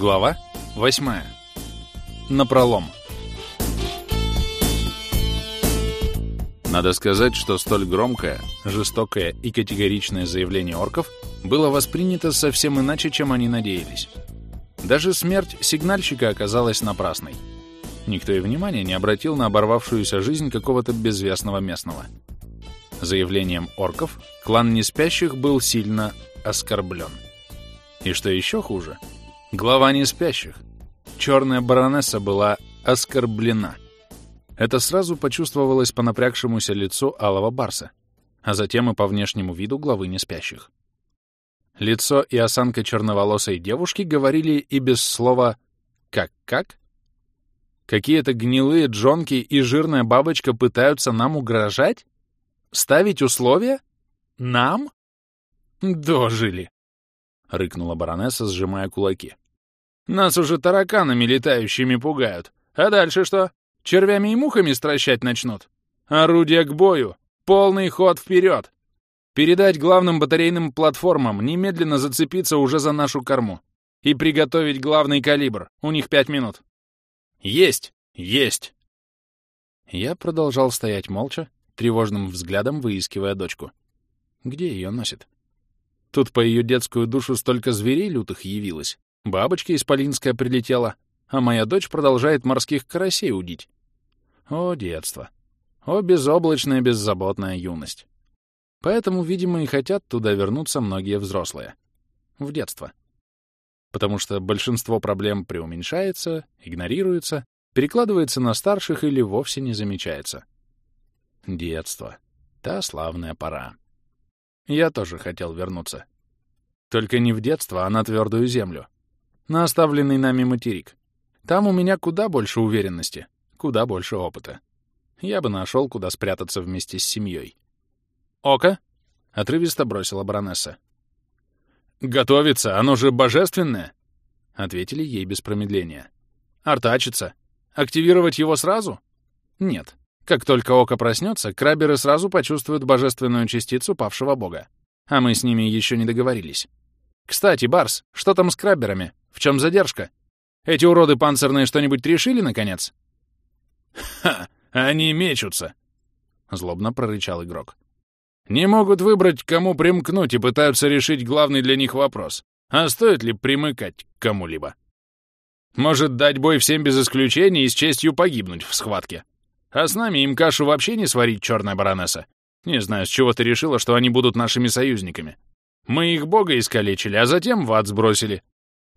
Глава 8. Напролом. Надо сказать, что столь громкое, жестокое и категоричное заявление орков было воспринято совсем иначе, чем они надеялись. Даже смерть сигнальщика оказалась напрасной. Никто и внимания не обратил на оборвавшуюся жизнь какого-то безвестного местного. Заявлением орков клан Неспящих был сильно оскорблен. И что еще хуже, глава Неспящих, черная баронесса была оскорблена. Это сразу почувствовалось по напрягшемуся лицу Алого Барса, а затем и по внешнему виду главы Неспящих. Лицо и осанка черноволосой девушки говорили и без слова «как-как?» Какие-то гнилые джонки и жирная бабочка пытаются нам угрожать? Ставить условия? Нам? Дожили, — рыкнула баронесса, сжимая кулаки. Нас уже тараканами летающими пугают. А дальше что? Червями и мухами стращать начнут? Орудия к бою! Полный ход вперед! Передать главным батарейным платформам немедленно зацепиться уже за нашу корму. И приготовить главный калибр. У них пять минут. «Есть! Есть!» Я продолжал стоять молча, тревожным взглядом выискивая дочку. Где ее носит? Тут по ее детскую душу столько зверей лютых явилось. Бабочка исполинская прилетела, а моя дочь продолжает морских карасей удить. О, детство! О, безоблачная, беззаботная юность! Поэтому, видимо, и хотят туда вернуться многие взрослые. В детство потому что большинство проблем преуменьшается, игнорируется, перекладывается на старших или вовсе не замечается. Детство. Та славная пора. Я тоже хотел вернуться. Только не в детство, а на твердую землю. На оставленный нами материк. Там у меня куда больше уверенности, куда больше опыта. Я бы нашел, куда спрятаться вместе с семьей. «Око?» — отрывисто бросила баронесса. «Готовится, оно же божественное!» — ответили ей без промедления. «Артачится. Активировать его сразу?» «Нет. Как только око проснется, краберы сразу почувствуют божественную частицу павшего бога. А мы с ними еще не договорились. Кстати, Барс, что там с краберами? В чем задержка? Эти уроды панцирные что-нибудь решили, наконец?» «Ха! Они мечутся!» — злобно прорычал игрок. Не могут выбрать, кому примкнуть, и пытаются решить главный для них вопрос. А стоит ли примыкать к кому-либо? Может, дать бой всем без исключения и с честью погибнуть в схватке. А с нами им кашу вообще не сварить, черная баронесса. Не знаю, с чего ты решила, что они будут нашими союзниками. Мы их бога искалечили, а затем в ад сбросили.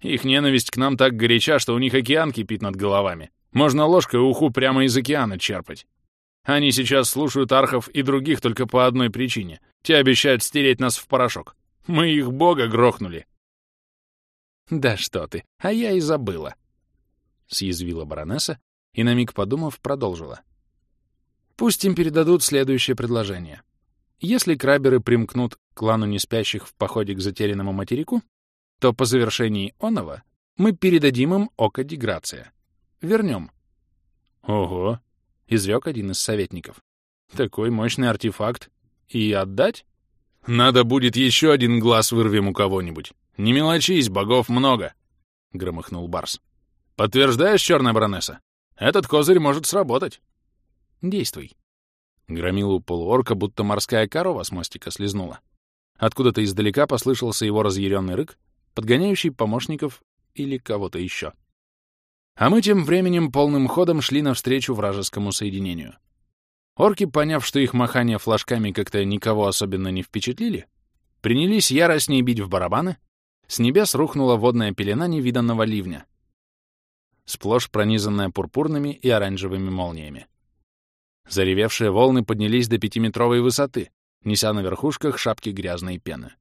Их ненависть к нам так горяча, что у них океан кипит над головами. Можно ложкой уху прямо из океана черпать. Они сейчас слушают архов и других только по одной причине. Те обещают стереть нас в порошок. Мы их бога грохнули. «Да что ты, а я и забыла», — съязвила баронесса и, на миг подумав, продолжила. «Пусть им передадут следующее предложение. Если краберы примкнут к клану неспящих в походе к затерянному материку, то по завершении оного мы передадим им око Деграция. Вернем». «Ого, — изрек один из советников. «Такой мощный артефакт. И отдать? Надо будет еще один глаз вырвем у кого-нибудь. Не мелочись, богов много!» — громыхнул Барс. «Подтверждаешь, черная баронесса? Этот козырь может сработать». «Действуй». Громил у полуорка, будто морская корова с мостика слезнула. Откуда-то издалека послышался его разъяренный рык, подгоняющий помощников или кого-то еще. А мы тем временем полным ходом шли навстречу вражескому соединению. Орки, поняв, что их махание флажками как-то никого особенно не впечатлили, принялись яростнее бить в барабаны, с небес рухнула водная пелена невиданного ливня, сплошь пронизанная пурпурными и оранжевыми молниями. Заревевшие волны поднялись до пятиметровой высоты, неся на верхушках шапки грязной пены.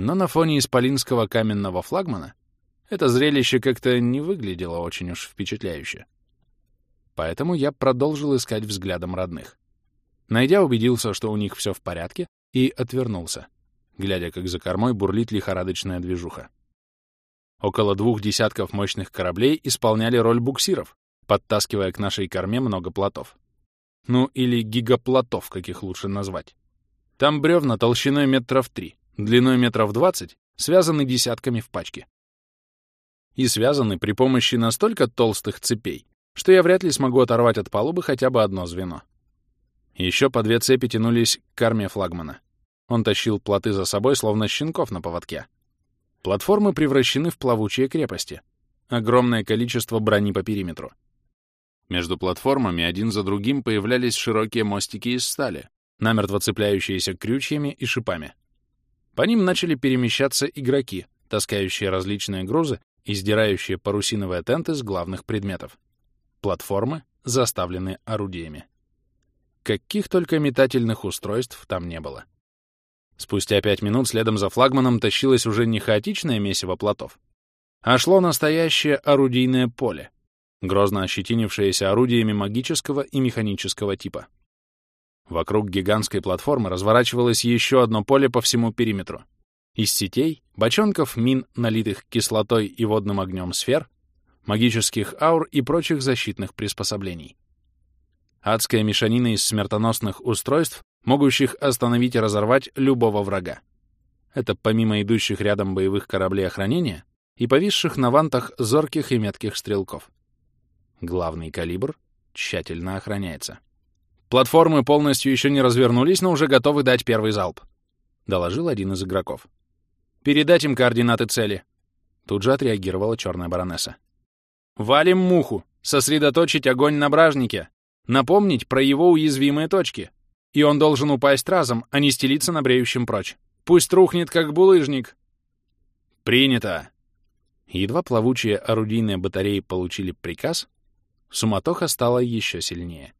Но на фоне исполинского каменного флагмана это зрелище как-то не выглядело очень уж впечатляюще. Поэтому я продолжил искать взглядом родных. Найдя, убедился, что у них все в порядке, и отвернулся, глядя, как за кормой бурлит лихорадочная движуха. Около двух десятков мощных кораблей исполняли роль буксиров, подтаскивая к нашей корме много плотов. Ну, или гигаплотов, как их лучше назвать. Там бревна толщиной метров три, длиной метров двадцать, связаны десятками в пачке. и связаны при помощи настолько толстых цепей, что я вряд ли смогу оторвать от палубы хотя бы одно звено. Еще по две цепи тянулись к корме флагмана. Он тащил плоты за собой, словно щенков на поводке. Платформы превращены в плавучие крепости. Огромное количество брони по периметру. Между платформами один за другим появлялись широкие мостики из стали, намертво цепляющиеся крючьями и шипами. По ним начали перемещаться игроки, таскающие различные грузы и сдирающие парусиновые тенты с главных предметов. Платформы заставлены орудиями. Каких только метательных устройств там не было. Спустя пять минут следом за флагманом тащилось уже не хаотичное месиво плотов, а шло настоящее орудийное поле, грозно ощетинившееся орудиями магического и механического типа. Вокруг гигантской платформы разворачивалось еще одно поле по всему периметру. Из сетей, бочонков мин, налитых кислотой и водным огнем сфер, магических аур и прочих защитных приспособлений. Адская мешанина из смертоносных устройств, могущих остановить и разорвать любого врага. Это помимо идущих рядом боевых кораблей охранения и повисших на вантах зорких и метких стрелков. Главный калибр тщательно охраняется. Платформы полностью еще не развернулись, но уже готовы дать первый залп», — доложил один из игроков. «Передать им координаты цели». Тут же отреагировала черная баронесса. «Валим муху! Сосредоточить огонь на бражнике! Напомнить про его уязвимые точки! И он должен упасть разом, а не стелиться на бреющем прочь! Пусть рухнет, как булыжник!» «Принято!» Едва плавучие орудийные батареи получили приказ, суматоха стала еще сильнее.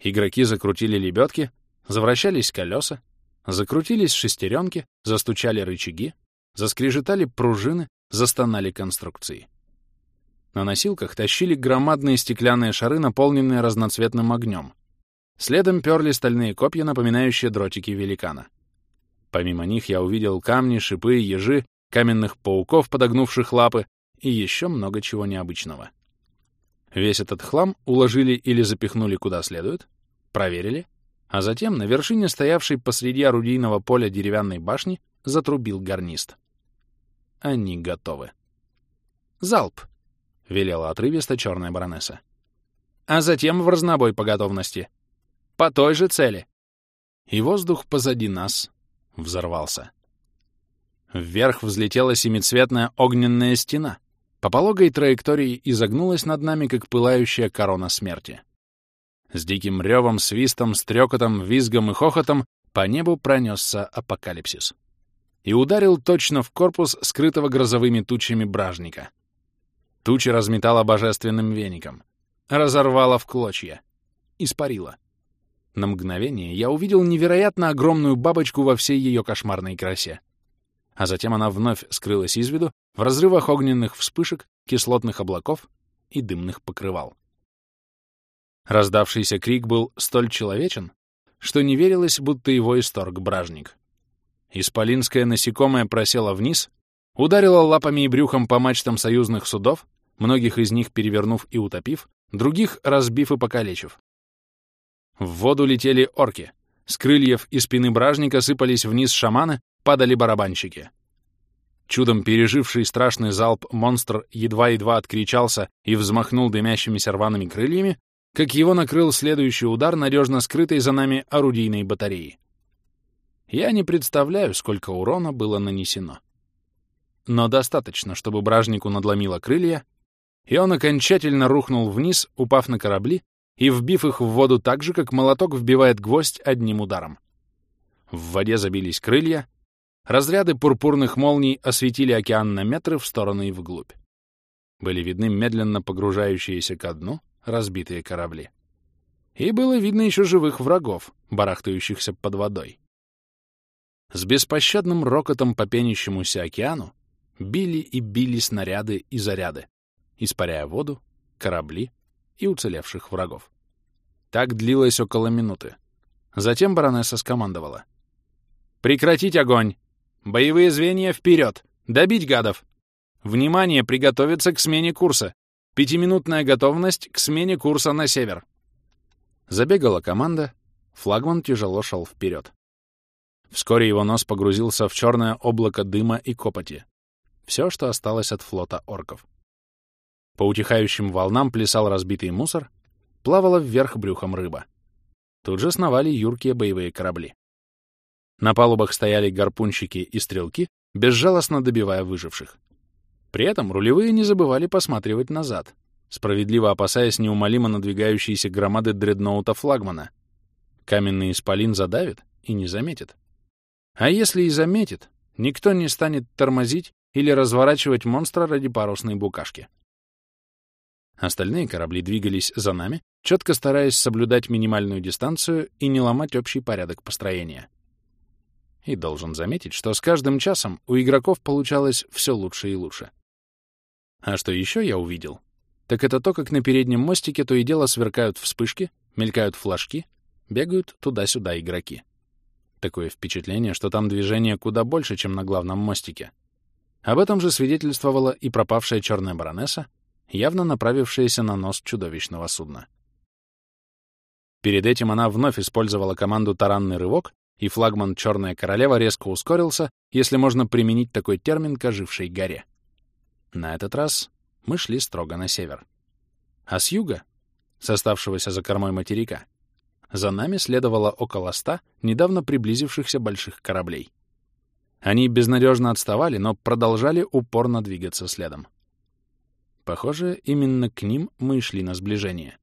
Игроки закрутили лебедки, завращались колеса, закрутились шестеренки, застучали рычаги, заскрежетали пружины, застонали конструкции. На носилках тащили громадные стеклянные шары, наполненные разноцветным огнем. Следом перли стальные копья, напоминающие дротики великана. Помимо них я увидел камни, шипы, ежи, каменных пауков, подогнувших лапы, и еще много чего необычного. Весь этот хлам уложили или запихнули куда следует, проверили, а затем на вершине стоявшей посреди орудийного поля деревянной башни затрубил гарнист. Они готовы. «Залп!» — велела отрывисто черная баронесса. «А затем в разнобой по готовности. По той же цели». И воздух позади нас взорвался. Вверх взлетела семицветная огненная стена — по пологой траектории изогнулась над нами, как пылающая корона смерти. С диким ревом, свистом, стрекотом, визгом и хохотом по небу пронесся апокалипсис. И ударил точно в корпус скрытого грозовыми тучами бражника. Тучи разметала божественным веником. Разорвала в клочья. Испарила. На мгновение я увидел невероятно огромную бабочку во всей ее кошмарной красе а затем она вновь скрылась из виду в разрывах огненных вспышек, кислотных облаков и дымных покрывал. Раздавшийся крик был столь человечен, что не верилось, будто его исторг бражник. Исполинское насекомое просело вниз, ударило лапами и брюхом по мачтам союзных судов, многих из них перевернув и утопив, других разбив и покалечив. В воду летели орки. С крыльев и спины бражника сыпались вниз шаманы, падали барабанщики. Чудом переживший страшный залп монстр едва-едва откричался и взмахнул дымящимися рваными крыльями, как его накрыл следующий удар надежно скрытой за нами орудийной батареи. Я не представляю, сколько урона было нанесено. Но достаточно, чтобы бражнику надломило крылья, и он окончательно рухнул вниз, упав на корабли и вбив их в воду так же, как молоток вбивает гвоздь одним ударом. В воде забились крылья, Разряды пурпурных молний осветили океан на метры в сторону и вглубь. Были видны медленно погружающиеся ко дну разбитые корабли. И было видно еще живых врагов, барахтающихся под водой. С беспощадным рокотом по пенящемуся океану били и били снаряды и заряды, испаряя воду, корабли и уцелевших врагов. Так длилось около минуты. Затем баронесса скомандовала. «Прекратить огонь! Боевые звенья вперед! Добить гадов! Внимание, приготовиться к смене курса! Пятиминутная готовность к смене курса на север!» Забегала команда, флагман тяжело шел вперед. Вскоре его нос погрузился в черное облако дыма и копоти. все, что осталось от флота орков. По утихающим волнам плясал разбитый мусор, плавала вверх брюхом рыба. Тут же сновали юркие боевые корабли. На палубах стояли гарпунщики и стрелки, безжалостно добивая выживших. При этом рулевые не забывали посматривать назад, справедливо опасаясь неумолимо надвигающейся громады дредноута флагмана. Каменный исполин задавит и не заметит. А если и заметит, никто не станет тормозить или разворачивать монстра ради парусной букашки. Остальные корабли двигались за нами, четко стараясь соблюдать минимальную дистанцию и не ломать общий порядок построения. И должен заметить, что с каждым часом у игроков получалось все лучше и лучше. А что еще я увидел, так это то, как на переднем мостике то и дело сверкают вспышки, мелькают флажки, бегают туда-сюда игроки. Такое впечатление, что там движение куда больше, чем на главном мостике. Об этом же свидетельствовала и пропавшая черная баронесса, явно направившаяся на нос чудовищного судна. Перед этим она вновь использовала команду «Таранный рывок», и флагман «Черная королева» резко ускорился, если можно применить такой термин к ожившей горе. На этот раз мы шли строго на север. А с юга, с оставшегося за кормой материка, за нами следовало около ста недавно приблизившихся больших кораблей. Они безнадежно отставали, но продолжали упорно двигаться следом. Похоже, именно к ним мы шли на сближение.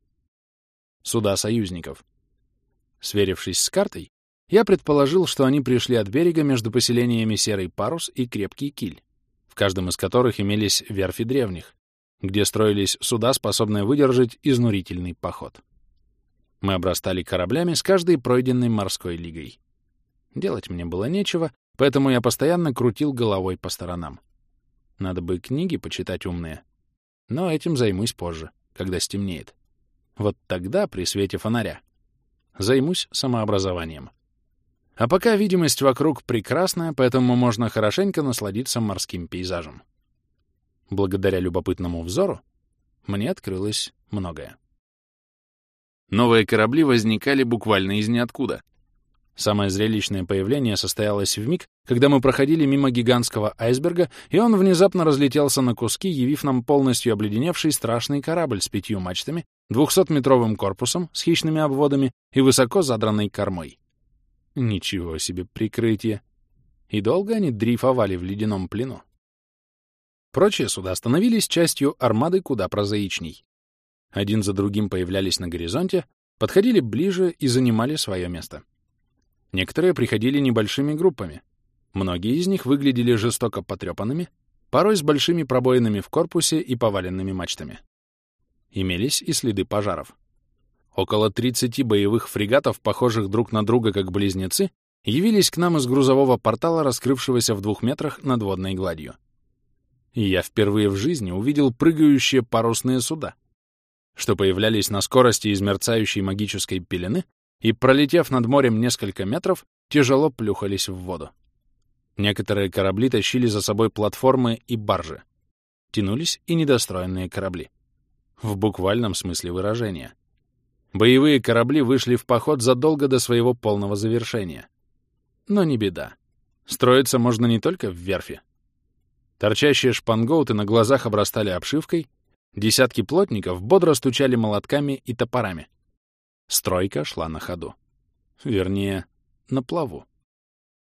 Суда союзников. Сверившись с картой, я предположил, что они пришли от берега между поселениями Серый Парус и Крепкий Киль, в каждом из которых имелись верфи древних, где строились суда, способные выдержать изнурительный поход. Мы обрастали кораблями с каждой пройденной морской лигой. Делать мне было нечего, поэтому я постоянно крутил головой по сторонам. Надо бы книги почитать умные. Но этим займусь позже, когда стемнеет. Вот тогда, при свете фонаря, займусь самообразованием. А пока видимость вокруг прекрасная, поэтому можно хорошенько насладиться морским пейзажем. Благодаря любопытному взору мне открылось многое. Новые корабли возникали буквально из ниоткуда. Самое зрелищное появление состоялось в миг, когда мы проходили мимо гигантского айсберга, и он внезапно разлетелся на куски, явив нам полностью обледеневший страшный корабль с пятью мачтами, двухсотметровым корпусом с хищными обводами и высоко задранной кормой. Ничего себе прикрытие! И долго они дрейфовали в ледяном плену. Прочие суда становились частью армады куда прозаичней один за другим появлялись на горизонте, подходили ближе и занимали свое место. Некоторые приходили небольшими группами. Многие из них выглядели жестоко потрепанными, порой с большими пробоинами в корпусе и поваленными мачтами. Имелись и следы пожаров. Около 30 боевых фрегатов, похожих друг на друга как близнецы, явились к нам из грузового портала, раскрывшегося в двух метрах над водной гладью. И я впервые в жизни увидел прыгающие парусные суда — что появлялись на скорости из мерцающей магической пелены и, пролетев над морем несколько метров, тяжело плюхались в воду. Некоторые корабли тащили за собой платформы и баржи. Тянулись и недостроенные корабли. В буквальном смысле выражения. Боевые корабли вышли в поход задолго до своего полного завершения. Но не беда. Строиться можно не только в верфи. Торчащие шпангоуты на глазах обрастали обшивкой, Десятки плотников бодро стучали молотками и топорами. Стройка шла на ходу. Вернее, на плаву.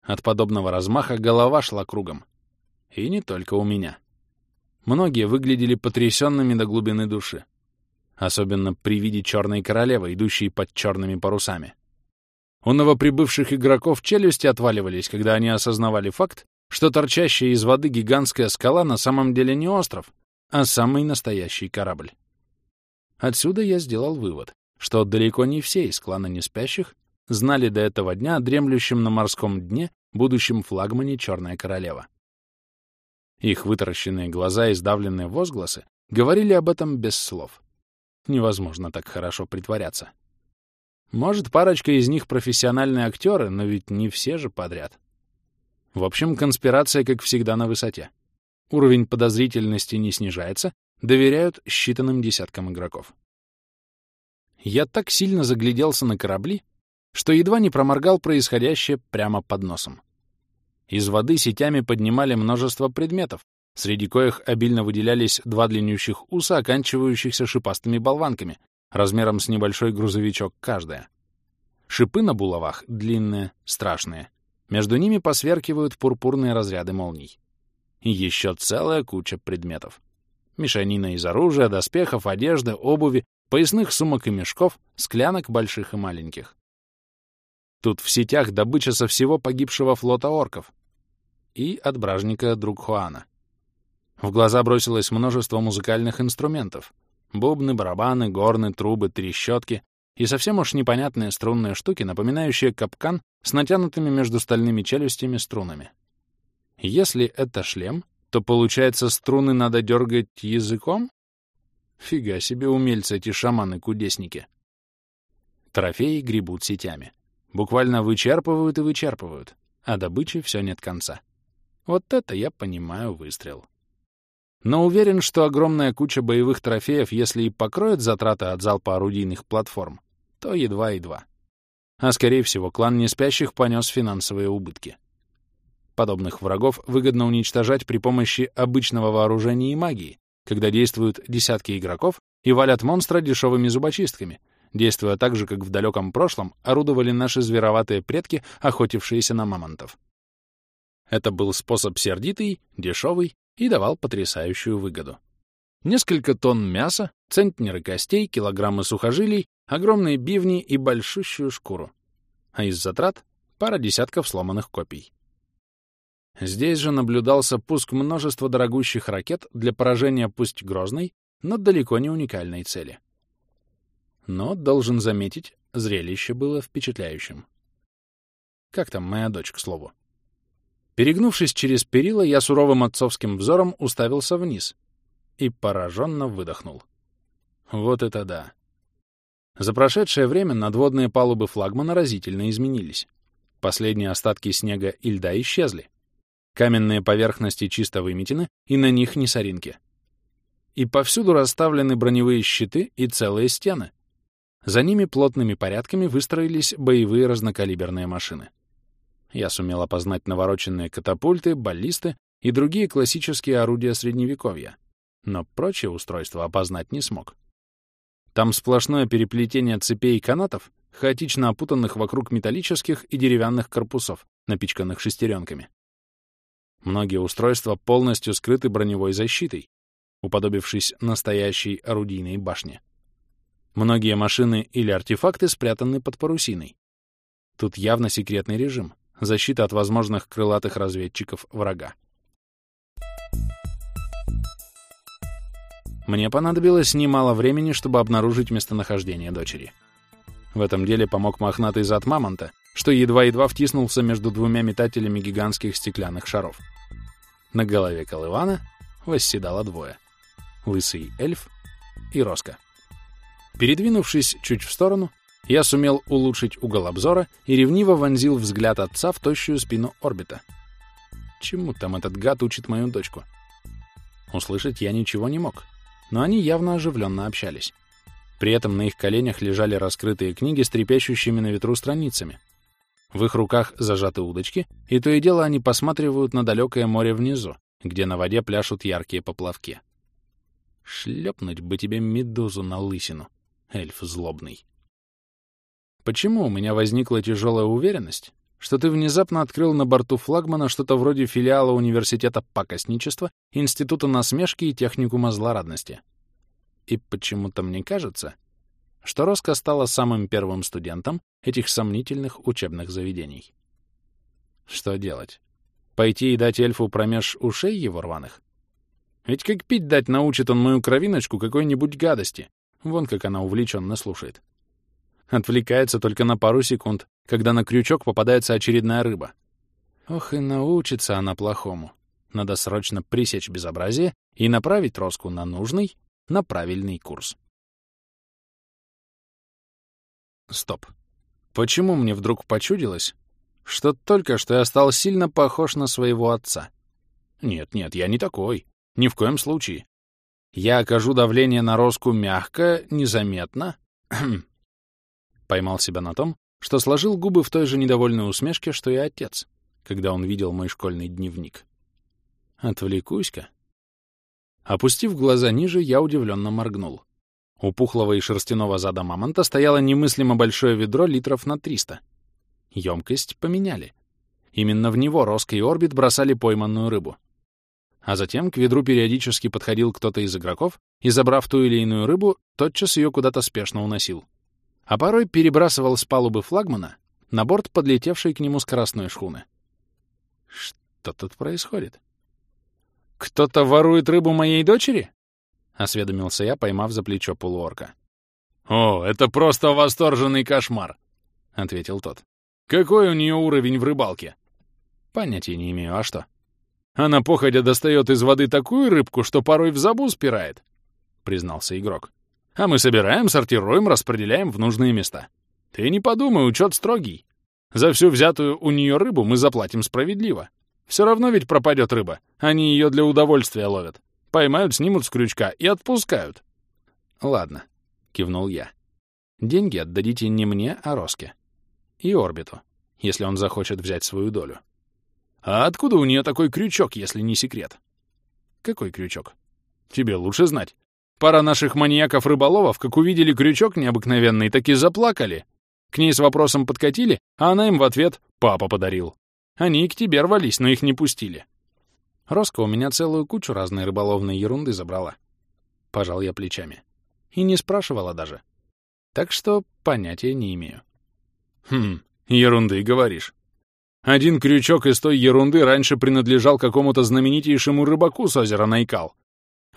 От подобного размаха голова шла кругом. И не только у меня. Многие выглядели потрясенными до глубины души. Особенно при виде черной королевы, идущей под черными парусами. У новоприбывших игроков челюсти отваливались, когда они осознавали факт, что торчащая из воды гигантская скала на самом деле не остров, а самый настоящий корабль. Отсюда я сделал вывод, что далеко не все из клана неспящих знали до этого дня о дремлющем на морском дне будущем флагмане «Черная королева». Их вытаращенные глаза и сдавленные возгласы говорили об этом без слов. Невозможно так хорошо притворяться. Может, парочка из них профессиональные актеры, но ведь не все же подряд. В общем, конспирация, как всегда, на высоте. Уровень подозрительности не снижается, доверяют считанным десяткам игроков. Я так сильно загляделся на корабли, что едва не проморгал происходящее прямо под носом. Из воды сетями поднимали множество предметов, среди коих обильно выделялись два длиннющих уса, оканчивающихся шипастыми болванками, размером с небольшой грузовичок каждая. Шипы на булавах длинные, страшные. Между ними посверкивают пурпурные разряды молний. И еще целая куча предметов. Мешанина из оружия, доспехов, одежды, обуви, поясных сумок и мешков, склянок больших и маленьких. Тут в сетях добыча со всего погибшего флота орков и от бражника Другхуана. В глаза бросилось множество музыкальных инструментов. Бубны, барабаны, горны, трубы, трещотки и совсем уж непонятные струнные штуки, напоминающие капкан с натянутыми между стальными челюстями струнами. Если это шлем, то, получается, струны надо дергать языком? Фига себе умельцы эти шаманы-кудесники. Трофеи гребут сетями. Буквально вычерпывают и вычерпывают, а добычи все нет конца. Вот это я понимаю выстрел. Но уверен, что огромная куча боевых трофеев, если и покроет затраты от залпа орудийных платформ, то едва-едва. А скорее всего, клан неспящих понес финансовые убытки. Подобных врагов выгодно уничтожать при помощи обычного вооружения и магии, когда действуют десятки игроков и валят монстра дешевыми зубочистками, действуя так же, как в далеком прошлом орудовали наши звероватые предки, охотившиеся на мамонтов. Это был способ сердитый, дешевый и давал потрясающую выгоду. Несколько тонн мяса, центнеры костей, килограммы сухожилий, огромные бивни и большущую шкуру. А из затрат — пара десятков сломанных копий. Здесь же наблюдался пуск множества дорогущих ракет для поражения пусть грозной, но далеко не уникальной цели. Но, должен заметить, зрелище было впечатляющим. Как там моя дочь, к слову? Перегнувшись через перила, я суровым отцовским взором уставился вниз и пораженно выдохнул. Вот это да! За прошедшее время надводные палубы флагмана разительно изменились. Последние остатки снега и льда исчезли. Каменные поверхности чисто выметены, и на них не соринки. И повсюду расставлены броневые щиты и целые стены. За ними плотными порядками выстроились боевые разнокалиберные машины. Я сумел опознать навороченные катапульты, баллисты и другие классические орудия Средневековья, но прочие устройства опознать не смог. Там сплошное переплетение цепей и канатов, хаотично опутанных вокруг металлических и деревянных корпусов, напичканных шестеренками. Многие устройства полностью скрыты броневой защитой, уподобившись настоящей орудийной башне. Многие машины или артефакты спрятаны под парусиной. Тут явно секретный режим, защита от возможных крылатых разведчиков врага. Мне понадобилось немало времени, чтобы обнаружить местонахождение дочери. В этом деле помог мохнатый зад мамонта, что едва-едва втиснулся между двумя метателями гигантских стеклянных шаров. На голове Колывана восседало двое — лысый эльф и Роско. Передвинувшись чуть в сторону, я сумел улучшить угол обзора и ревниво вонзил взгляд отца в тощую спину орбита. Чему там этот гад учит мою дочку? Услышать я ничего не мог, но они явно оживленно общались. При этом на их коленях лежали раскрытые книги с трепещущими на ветру страницами, в их руках зажаты удочки, и то и дело они посматривают на далекое море внизу, где на воде пляшут яркие поплавки. Шлепнуть бы тебе медузу на лысину, эльф злобный. Почему у меня возникла тяжелая уверенность, что ты внезапно открыл на борту флагмана что-то вроде филиала университета пакостничества, института насмешки и техникума злорадности? И почему-то мне кажется, что Роско стала самым первым студентом этих сомнительных учебных заведений. Что делать? Пойти и дать эльфу промеж ушей его рваных? Ведь как пить дать научит он мою кровиночку какой-нибудь гадости. Вон как она увлеченно слушает. Отвлекается только на пару секунд, когда на крючок попадается очередная рыба. Ох, и научится она плохому. Надо срочно пресечь безобразие и направить Роску на нужный, на правильный курс. Стоп. Почему мне вдруг почудилось, что только что я стал сильно похож на своего отца? Нет, нет, я не такой. Ни в коем случае. Я окажу давление на Роску мягко, незаметно. Поймал себя на том, что сложил губы в той же недовольной усмешке, что и отец, когда он видел мой школьный дневник. Отвлекусь-ка, Опустив глаза ниже, я удивленно моргнул. У пухлого и шерстяного зада мамонта стояло немыслимо большое ведро литров на 300. Емкость поменяли. Именно в него Роско и Орбит бросали пойманную рыбу. А затем к ведру периодически подходил кто-то из игроков и, забрав ту или иную рыбу, тотчас ее куда-то спешно уносил. А порой перебрасывал с палубы флагмана на борт подлетевшей к нему скоростной шхуны. Что тут происходит? «Кто-то ворует рыбу моей дочери?» — осведомился я, поймав за плечо полуорка. «О, это просто восторженный кошмар!» — ответил тот. «Какой у нее уровень в рыбалке?» «Понятия не имею, а что?» «Она походя достает из воды такую рыбку, что порой в забу спирает», — признался игрок. «А мы собираем, сортируем, распределяем в нужные места. Ты не подумай, учет строгий. За всю взятую у нее рыбу мы заплатим справедливо. Все равно ведь пропадет рыба. Они ее для удовольствия ловят. Поймают, снимут с крючка и отпускают. Ладно, кивнул я. Деньги отдадите не мне, а Роске. И Орбиту, если он захочет взять свою долю. А откуда у нее такой крючок, если не секрет? Какой крючок? Тебе лучше знать. Пара наших маньяков-рыболовов, как увидели крючок необыкновенный, так и заплакали. К ней с вопросом подкатили, а она им в ответ «папа подарил». Они к тебе рвались, но их не пустили. Роско у меня целую кучу разной рыболовной ерунды забрала. Пожал я плечами. И не спрашивала даже. Так что понятия не имею. Хм, ерунды, говоришь. Один крючок из той ерунды раньше принадлежал какому-то знаменитейшему рыбаку с озера Найкал.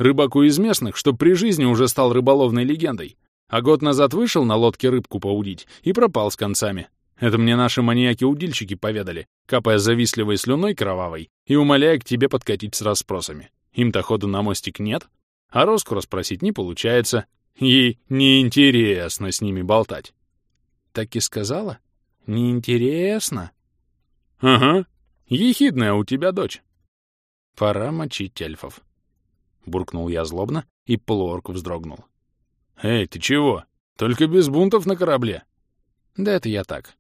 Рыбаку из местных, что при жизни уже стал рыболовной легендой, а год назад вышел на лодке рыбку поудить и пропал с концами. Это мне наши маньяки-удильщики поведали, капая завистливой слюной кровавой и умоляя к тебе подкатить с расспросами. Им-то ходу на мостик нет, а Роску расспросить не получается. Ей неинтересно с ними болтать. Так и сказала? Неинтересно? Ага, ехидная у тебя дочь. Пора мочить эльфов. Буркнул я злобно, и полуорк вздрогнул. Эй, ты чего? Только без бунтов на корабле. Да это я так.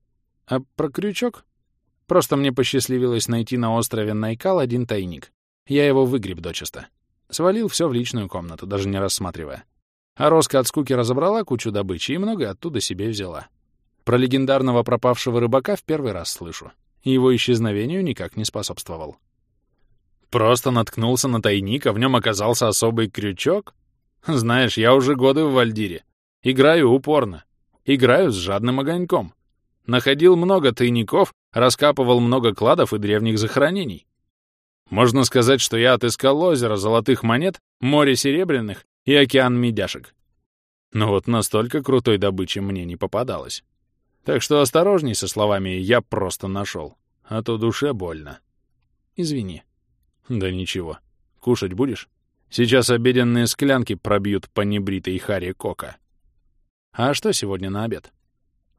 А про крючок? Просто мне посчастливилось найти на острове Найкал один тайник. Я его выгреб дочисто. Свалил все в личную комнату, даже не рассматривая. А Роска от скуки разобрала кучу добычи и много оттуда себе взяла. Про легендарного пропавшего рыбака в первый раз слышу. Его исчезновению никак не способствовал. Просто наткнулся на тайник, а в нем оказался особый крючок? Знаешь, я уже годы в Вальдире. Играю упорно. Играю с жадным огоньком. Находил много тайников, раскапывал много кладов и древних захоронений. Можно сказать, что я отыскал озеро золотых монет, море серебряных и океан медяшек. Но вот настолько крутой добычи мне не попадалось. Так что осторожней со словами «я просто нашел», а то душе больно. Извини. Да ничего. Кушать будешь? Сейчас обеденные склянки пробьют по небритой харе кока. А что сегодня на обед?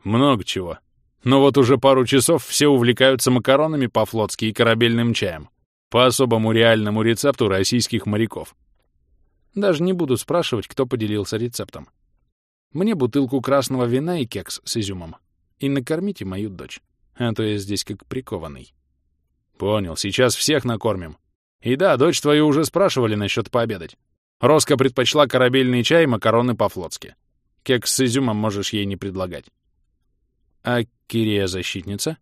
Много чего. Но вот уже пару часов все увлекаются макаронами по-флотски и корабельным чаем. По особому реальному рецепту российских моряков. Даже не буду спрашивать, кто поделился рецептом. Мне бутылку красного вина и кекс с изюмом. И накормите мою дочь. А то я здесь как прикованный. Понял, сейчас всех накормим. И да, дочь твою уже спрашивали насчет пообедать. Роско предпочла корабельный чай и макароны по-флотски. Кекс с изюмом можешь ей не предлагать. А Кирия защитница?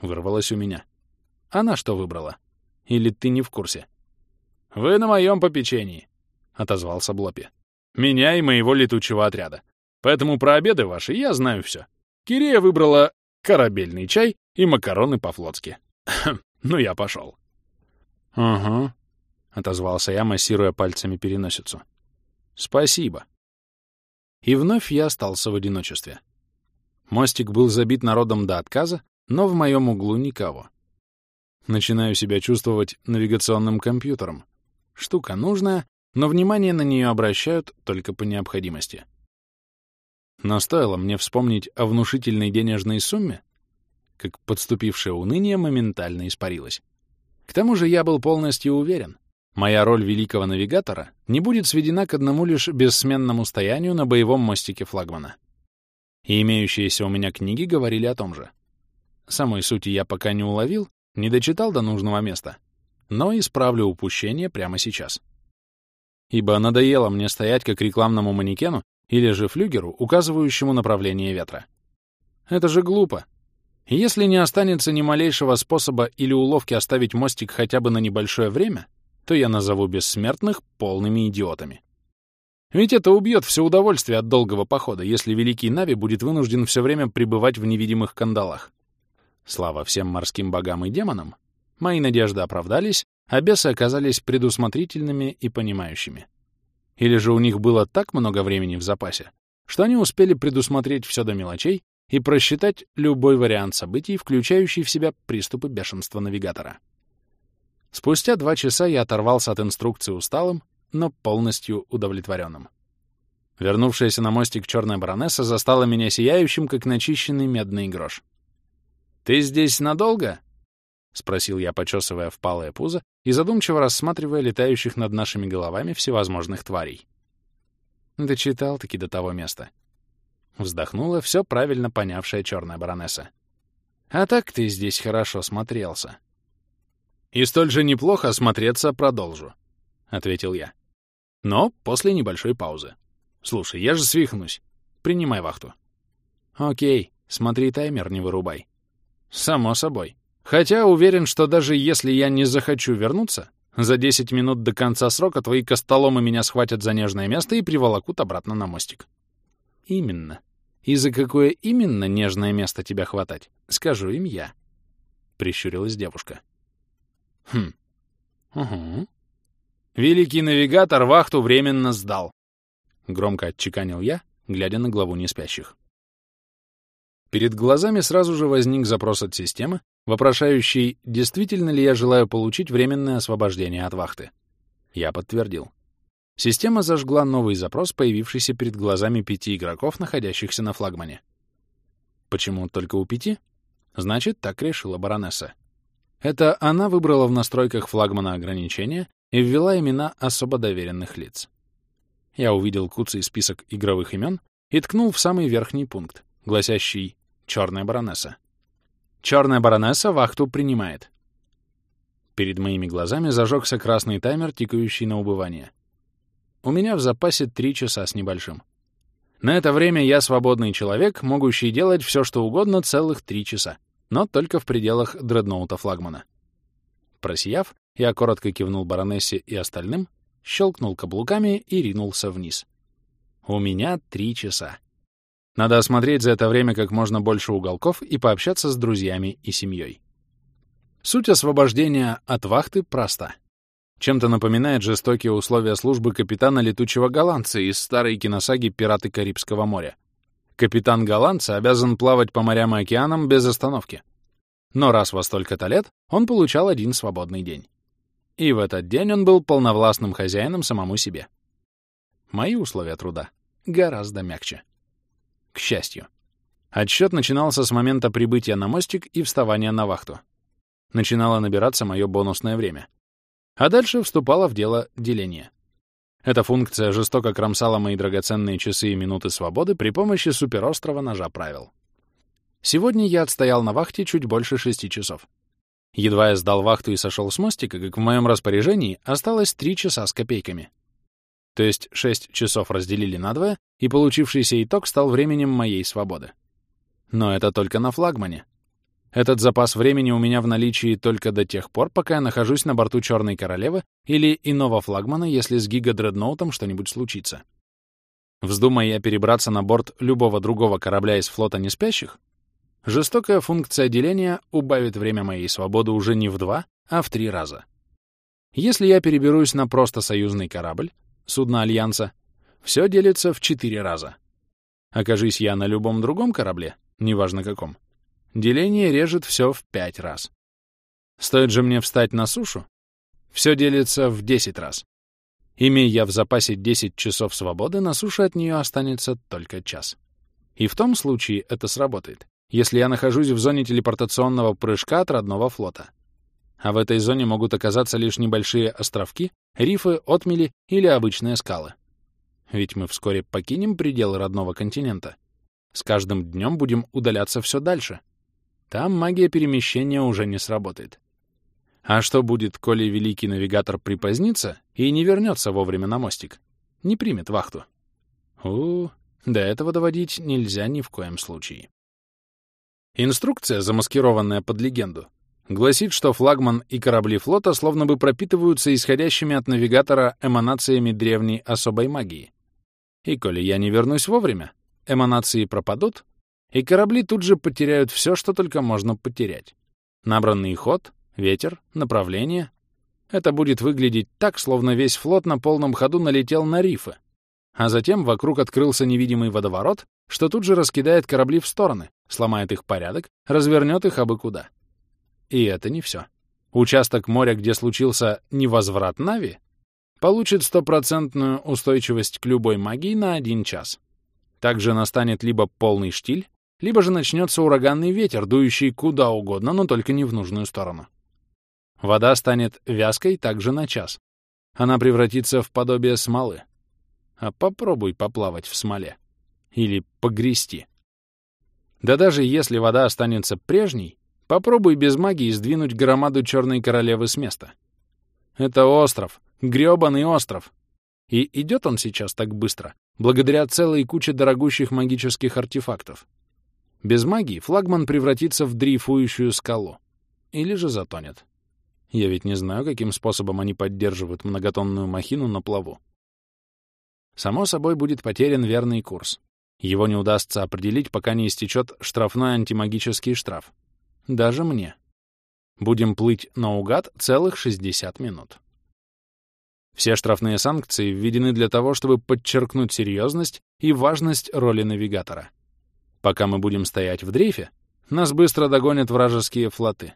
Вырвалась у меня. Она что выбрала? Или ты не в курсе? Вы на моем попечении, отозвался Блопи. Меня и моего летучего отряда. Поэтому про обеды ваши я знаю все. Кирия выбрала корабельный чай и макароны по-флотски. ну, я пошел. «Угу», — отозвался я, массируя пальцами переносицу. «Спасибо». И вновь я остался в одиночестве. Мостик был забит народом до отказа, но в моем углу никого. Начинаю себя чувствовать навигационным компьютером. Штука нужная, но внимание на нее обращают только по необходимости. Но стоило мне вспомнить о внушительной денежной сумме, как подступившее уныние моментально испарилось. К тому же я был полностью уверен, моя роль великого навигатора не будет сведена к одному лишь бессменному стоянию на боевом мостике флагмана и имеющиеся у меня книги говорили о том же. Самой сути я пока не уловил, не дочитал до нужного места, но исправлю упущение прямо сейчас. ибо надоело мне стоять как рекламному манекену или же флюгеру, указывающему направление ветра. Это же глупо. Если не останется ни малейшего способа или уловки оставить мостик хотя бы на небольшое время, то я назову бессмертных полными идиотами. Ведь это убьет все удовольствие от долгого похода, если Великий Нави будет вынужден все время пребывать в невидимых кандалах. Слава всем морским богам и демонам, мои надежды оправдались, а бесы оказались предусмотрительными и понимающими. Или же у них было так много времени в запасе, что они успели предусмотреть все до мелочей и просчитать любой вариант событий, включающий в себя приступы бешенства навигатора. Спустя два часа я оторвался от инструкции усталым, но полностью удовлетворенным. Вернувшаяся на мостик черная баронесса застала меня сияющим, как начищенный медный грош. «Ты здесь надолго?» — спросил я, почесывая впалое пузо и задумчиво рассматривая летающих над нашими головами всевозможных тварей. Дочитал-таки до того места. Вздохнула все правильно понявшая черная баронесса. «А так ты здесь хорошо смотрелся». «И столь же неплохо смотреться продолжу», — ответил я. «Но после небольшой паузы. Слушай, я же свихнусь. Принимай вахту». «Окей, смотри, таймер не вырубай». «Само собой», Хотя уверен, что даже если я не захочу вернуться, за 10 минут до конца срока твои костоломы меня схватят за нежное место и приволокут обратно на мостик. Именно. И за какое именно нежное место тебя хватать, скажу им я. Прищурилась девушка. Хм. Угу. Великий навигатор вахту временно сдал. Громко отчеканил я, глядя на главу неспящих. Перед глазами сразу же возник запрос от системы, вопрошающий, действительно ли я желаю получить временное освобождение от вахты. Я подтвердил. Система зажгла новый запрос, появившийся перед глазами пяти игроков, находящихся на флагмане. Почему только у пяти? Значит, так решила баронесса. Это она выбрала в настройках флагмана ограничения и ввела имена особо доверенных лиц. Я увидел куцый список игровых имен и ткнул в самый верхний пункт, гласящий «Черная баронесса». Черная баронесса вахту принимает. Перед моими глазами зажегся красный таймер, тикающий на убывание. У меня в запасе три часа с небольшим. На это время я свободный человек, могущий делать все, что угодно целых три часа, но только в пределах дредноута флагмана. Просияв, я коротко кивнул баронессе и остальным, щелкнул каблуками и ринулся вниз. У меня три часа. Надо осмотреть за это время как можно больше уголков и пообщаться с друзьями и семьей. Суть освобождения от вахты проста. Чем-то напоминает жестокие условия службы капитана летучего голландца из старой киносаги «Пираты Карибского моря». Капитан голландца обязан плавать по морям и океанам без остановки. Но раз во столько-то лет он получал один свободный день. И в этот день он был полновластным хозяином самому себе. Мои условия труда гораздо мягче. К счастью. Отсчет начинался с момента прибытия на мостик и вставания на вахту. Начинало набираться мое бонусное время. А дальше вступало в дело деление. Эта функция жестоко кромсала мои драгоценные часы и минуты свободы при помощи суперострого ножа правил. Сегодня я отстоял на вахте чуть больше шести часов. Едва я сдал вахту и сошел с мостика, как в моем распоряжении осталось три часа с копейками. То есть 6 часов разделили на двое, и получившийся итог стал временем моей свободы. Но это только на флагмане. Этот запас времени у меня в наличии только до тех пор, пока я нахожусь на борту Черной Королевы или иного флагмана, если с гига-дредноутом что-нибудь случится. Вздумая я перебраться на борт любого другого корабля из флота неспящих, жестокая функция деления убавит время моей свободы уже не в два, а в три раза. Если я переберусь на просто союзный корабль, судна Альянса, все делится в четыре раза. Окажись я на любом другом корабле, неважно каком, деление режет все в пять раз. Стоит же мне встать на сушу, все делится в десять раз. Имея я в запасе 10 часов свободы, на суше от нее останется только час. И в том случае это сработает, если я нахожусь в зоне телепортационного прыжка от родного флота. А в этой зоне могут оказаться лишь небольшие островки, рифы, отмели или обычные скалы. Ведь мы вскоре покинем пределы родного континента. С каждым днем будем удаляться все дальше. Там магия перемещения уже не сработает. А что будет, коли великий навигатор припозднится и не вернется вовремя на мостик? Не примет вахту? У, до этого доводить нельзя ни в коем случае. Инструкция, замаскированная под легенду, гласит, что флагман и корабли флота словно бы пропитываются исходящими от навигатора эманациями древней особой магии. И коли я не вернусь вовремя, эманации пропадут, и корабли тут же потеряют все, что только можно потерять. Набранный ход, ветер, направление. Это будет выглядеть так, словно весь флот на полном ходу налетел на рифы, а затем вокруг открылся невидимый водоворот, что тут же раскидает корабли в стороны, сломает их порядок, развернет их абы куда. И это не все. Участок моря, где случился невозврат Нави, получит стопроцентную устойчивость к любой магии на один час. Также настанет либо полный штиль, либо же начнется ураганный ветер, дующий куда угодно, но только не в нужную сторону. Вода станет вязкой также на час. Она превратится в подобие смолы. А попробуй поплавать в смоле. Или погрести. Да даже если вода останется прежней, попробуй без магии сдвинуть громаду Черной Королевы с места. Это остров, грёбаный остров. И идет он сейчас так быстро, благодаря целой куче дорогущих магических артефактов. Без магии флагман превратится в дрейфующую скалу. Или же затонет. Я ведь не знаю, каким способом они поддерживают многотонную махину на плаву. Само собой будет потерян верный курс. Его не удастся определить, пока не истечет штрафной антимагический штраф. Даже мне. Будем плыть наугад целых 60 минут. Все штрафные санкции введены для того, чтобы подчеркнуть серьезность и важность роли навигатора. Пока мы будем стоять в дрейфе, нас быстро догонят вражеские флоты.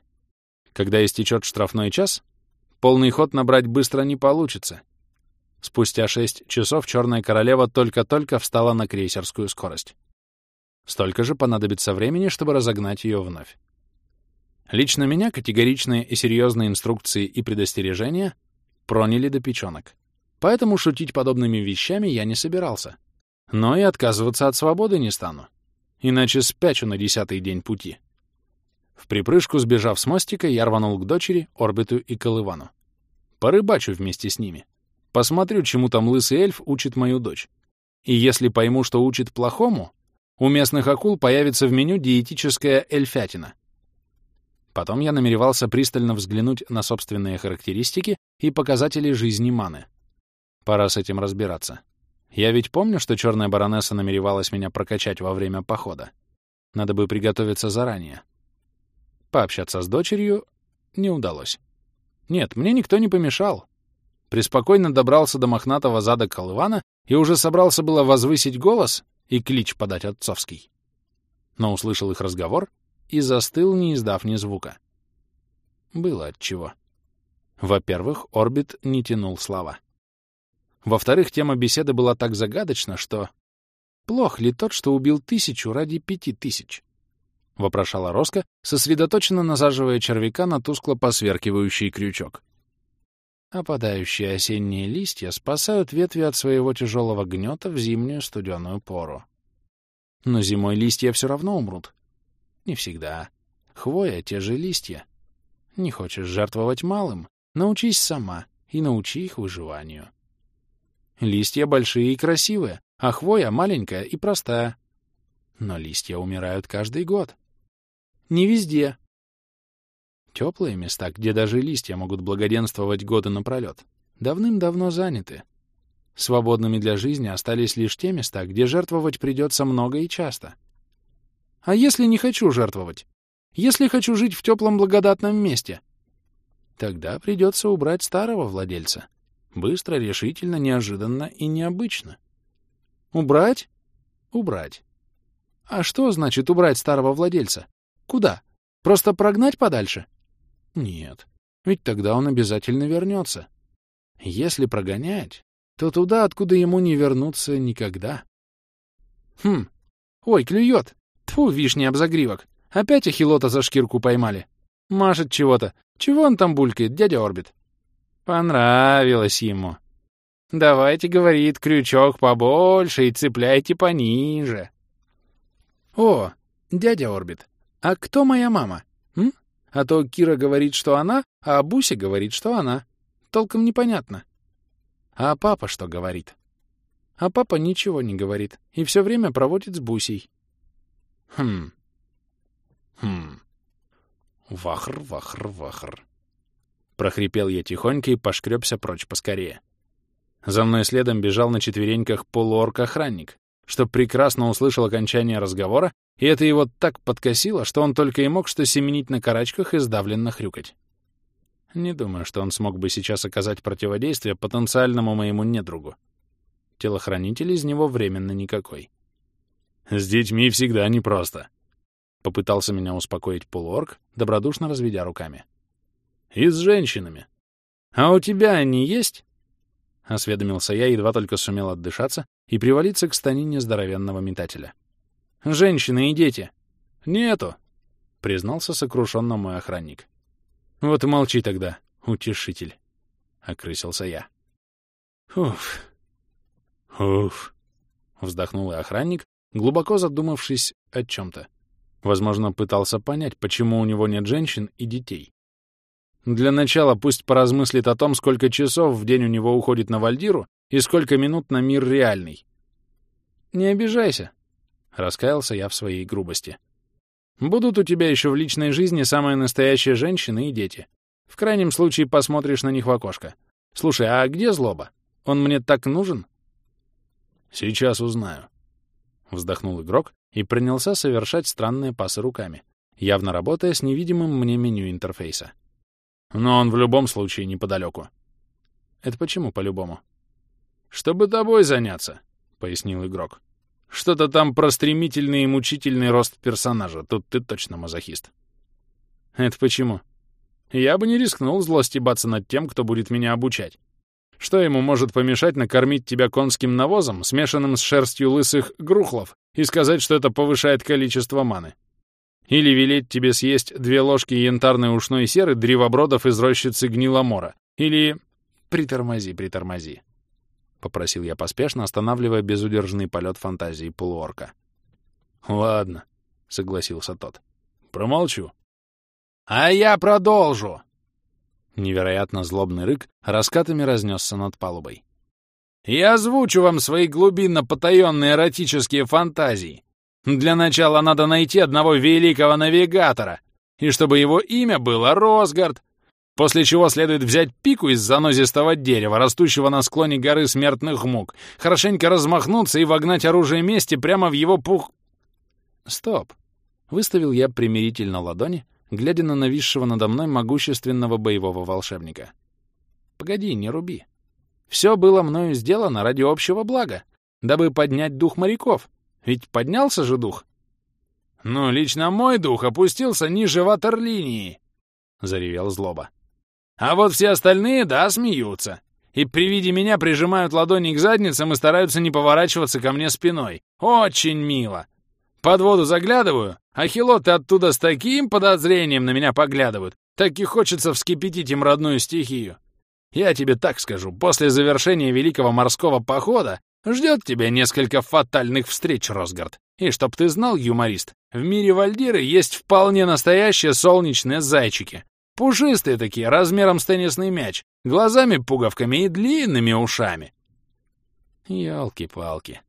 Когда истечет штрафной час, полный ход набрать быстро не получится, Спустя шесть часов Черная Королева только-только встала на крейсерскую скорость. Столько же понадобится времени, чтобы разогнать ее вновь. Лично меня категоричные и серьезные инструкции и предостережения проняли до печенок. Поэтому шутить подобными вещами я не собирался. Но и отказываться от свободы не стану. Иначе спячу на десятый день пути. В припрыжку, сбежав с мостика, я рванул к дочери, Орбиту и Колывану. Порыбачу вместе с ними. Посмотрю, чему там лысый эльф учит мою дочь. И если пойму, что учит плохому, у местных акул появится в меню диетическая эльфятина. Потом я намеревался пристально взглянуть на собственные характеристики и показатели жизни маны. Пора с этим разбираться. Я ведь помню, что черная баронесса намеревалась меня прокачать во время похода. Надо бы приготовиться заранее. Пообщаться с дочерью не удалось. Нет, мне никто не помешал преспокойно добрался до мохнатого зада колывана и уже собрался было возвысить голос и клич подать отцовский. Но услышал их разговор и застыл, не издав ни звука. Было отчего. Во-первых, Орбит не тянул слова. Во-вторых, тема беседы была так загадочна, что... «Плох ли тот, что убил тысячу ради пяти тысяч?» — вопрошала Роско, сосредоточенно насаживая червяка на тускло посверкивающий крючок. Опадающие осенние листья спасают ветви от своего тяжелого гнета в зимнюю студеную пору. Но зимой листья все равно умрут. Не всегда. Хвоя — те же листья. Не хочешь жертвовать малым? Научись сама и научи их выживанию. Листья большие и красивые, а хвоя маленькая и простая. Но листья умирают каждый год. Не везде, Теплые места, где даже листья могут благоденствовать годы напролет, давным-давно заняты. Свободными для жизни остались лишь те места, где жертвовать придется много и часто. А если не хочу жертвовать? Если хочу жить в теплом благодатном месте? Тогда придется убрать старого владельца. Быстро, решительно, неожиданно и необычно. Убрать? Убрать. А что значит убрать старого владельца? Куда? Просто прогнать подальше? — нет, ведь тогда он обязательно вернется. Если прогонять, то туда, откуда ему не вернуться никогда. Хм, ой, клюет. Тьфу, вишня об загривок. Опять ахилота за шкирку поймали. Машет чего-то. Чего он там булькает, дядя Орбит? Понравилось ему. Давайте, говорит, крючок побольше и цепляйте пониже. О, дядя Орбит, а кто моя мама? М? А то Кира говорит, что она, а Буся говорит, что она. Толком непонятно. А папа что говорит? А папа ничего не говорит и все время проводит с Бусей. Хм. Хм. Вахр, вахр, вахр. Прохрипел я тихонько и пошкребся прочь поскорее. За мной следом бежал на четвереньках полуорк-охранник, что прекрасно услышал окончание разговора, и это его так подкосило, что он только и мог что семенить на карачках и сдавленно хрюкать. Не думаю, что он смог бы сейчас оказать противодействие потенциальному моему недругу. Телохранитель из него временно никакой. «С детьми всегда непросто», — попытался меня успокоить полуорг, добродушно разведя руками. «И с женщинами. А у тебя они есть?» — осведомился я, едва только сумел отдышаться и привалиться к станине здоровенного метателя. «Женщины и дети». «Нету», — признался сокрушенно мой охранник. «Вот и молчи тогда, утешитель», — окрысился я. «Уф, уф», — вздохнул и охранник, глубоко задумавшись о чем-то. Возможно, пытался понять, почему у него нет женщин и детей. Для начала пусть поразмыслит о том, сколько часов в день у него уходит на Вальдиру и сколько минут на мир реальный. «Не обижайся», — раскаялся я в своей грубости. «Будут у тебя еще в личной жизни самые настоящие женщины и дети. В крайнем случае посмотришь на них в окошко. Слушай, а где злоба? Он мне так нужен?» «Сейчас узнаю», — вздохнул игрок и принялся совершать странные пасы руками, явно работая с невидимым мне меню интерфейса. «Но он в любом случае неподалеку». «Это почему по-любому?» «Чтобы тобой заняться», — пояснил игрок. «Что-то там про стремительный и мучительный рост персонажа. Тут ты точно мазохист». «Это почему?» «Я бы не рискнул зло стебаться над тем, кто будет меня обучать. Что ему может помешать накормить тебя конским навозом, смешанным с шерстью лысых грухлов, и сказать, что это повышает количество маны? Или велеть тебе съесть две ложки янтарной ушной серы древобродов из рощицы гниломора? Или... Притормози, притормози. — попросил я поспешно, останавливая безудержный полет фантазии полуорка. «Ладно», — согласился тот. «Промолчу». «А я продолжу!» Невероятно злобный рык раскатами разнесся над палубой. «Я озвучу вам свои глубинно-потаенные эротические фантазии. Для начала надо найти одного великого навигатора, и чтобы его имя было Росгард, После чего следует взять пику из занозистого дерева, растущего на склоне горы смертных мук, хорошенько размахнуться и вогнать оружие мести прямо в его пух... Стоп. Выставил я примирительно ладони, глядя на нависшего надо мной могущественного боевого волшебника. Погоди, не руби. Все было мною сделано ради общего блага, дабы поднять дух моряков. Ведь поднялся же дух. Ну, лично мой дух опустился ниже ватерлинии, — заревел злоба. А вот все остальные, да, смеются. И при виде меня прижимают ладони к задницам и стараются не поворачиваться ко мне спиной. Очень мило. Под воду заглядываю, а хилоты оттуда с таким подозрением на меня поглядывают, так и хочется вскипятить им родную стихию. Я тебе так скажу, после завершения Великого морского похода ждет тебя несколько фатальных встреч, Росгард. И чтоб ты знал, юморист, в мире Вальдиры есть вполне настоящие солнечные зайчики, Пушистые такие, размером с теннисный мяч, глазами-пуговками и длинными ушами. Ялки-палки.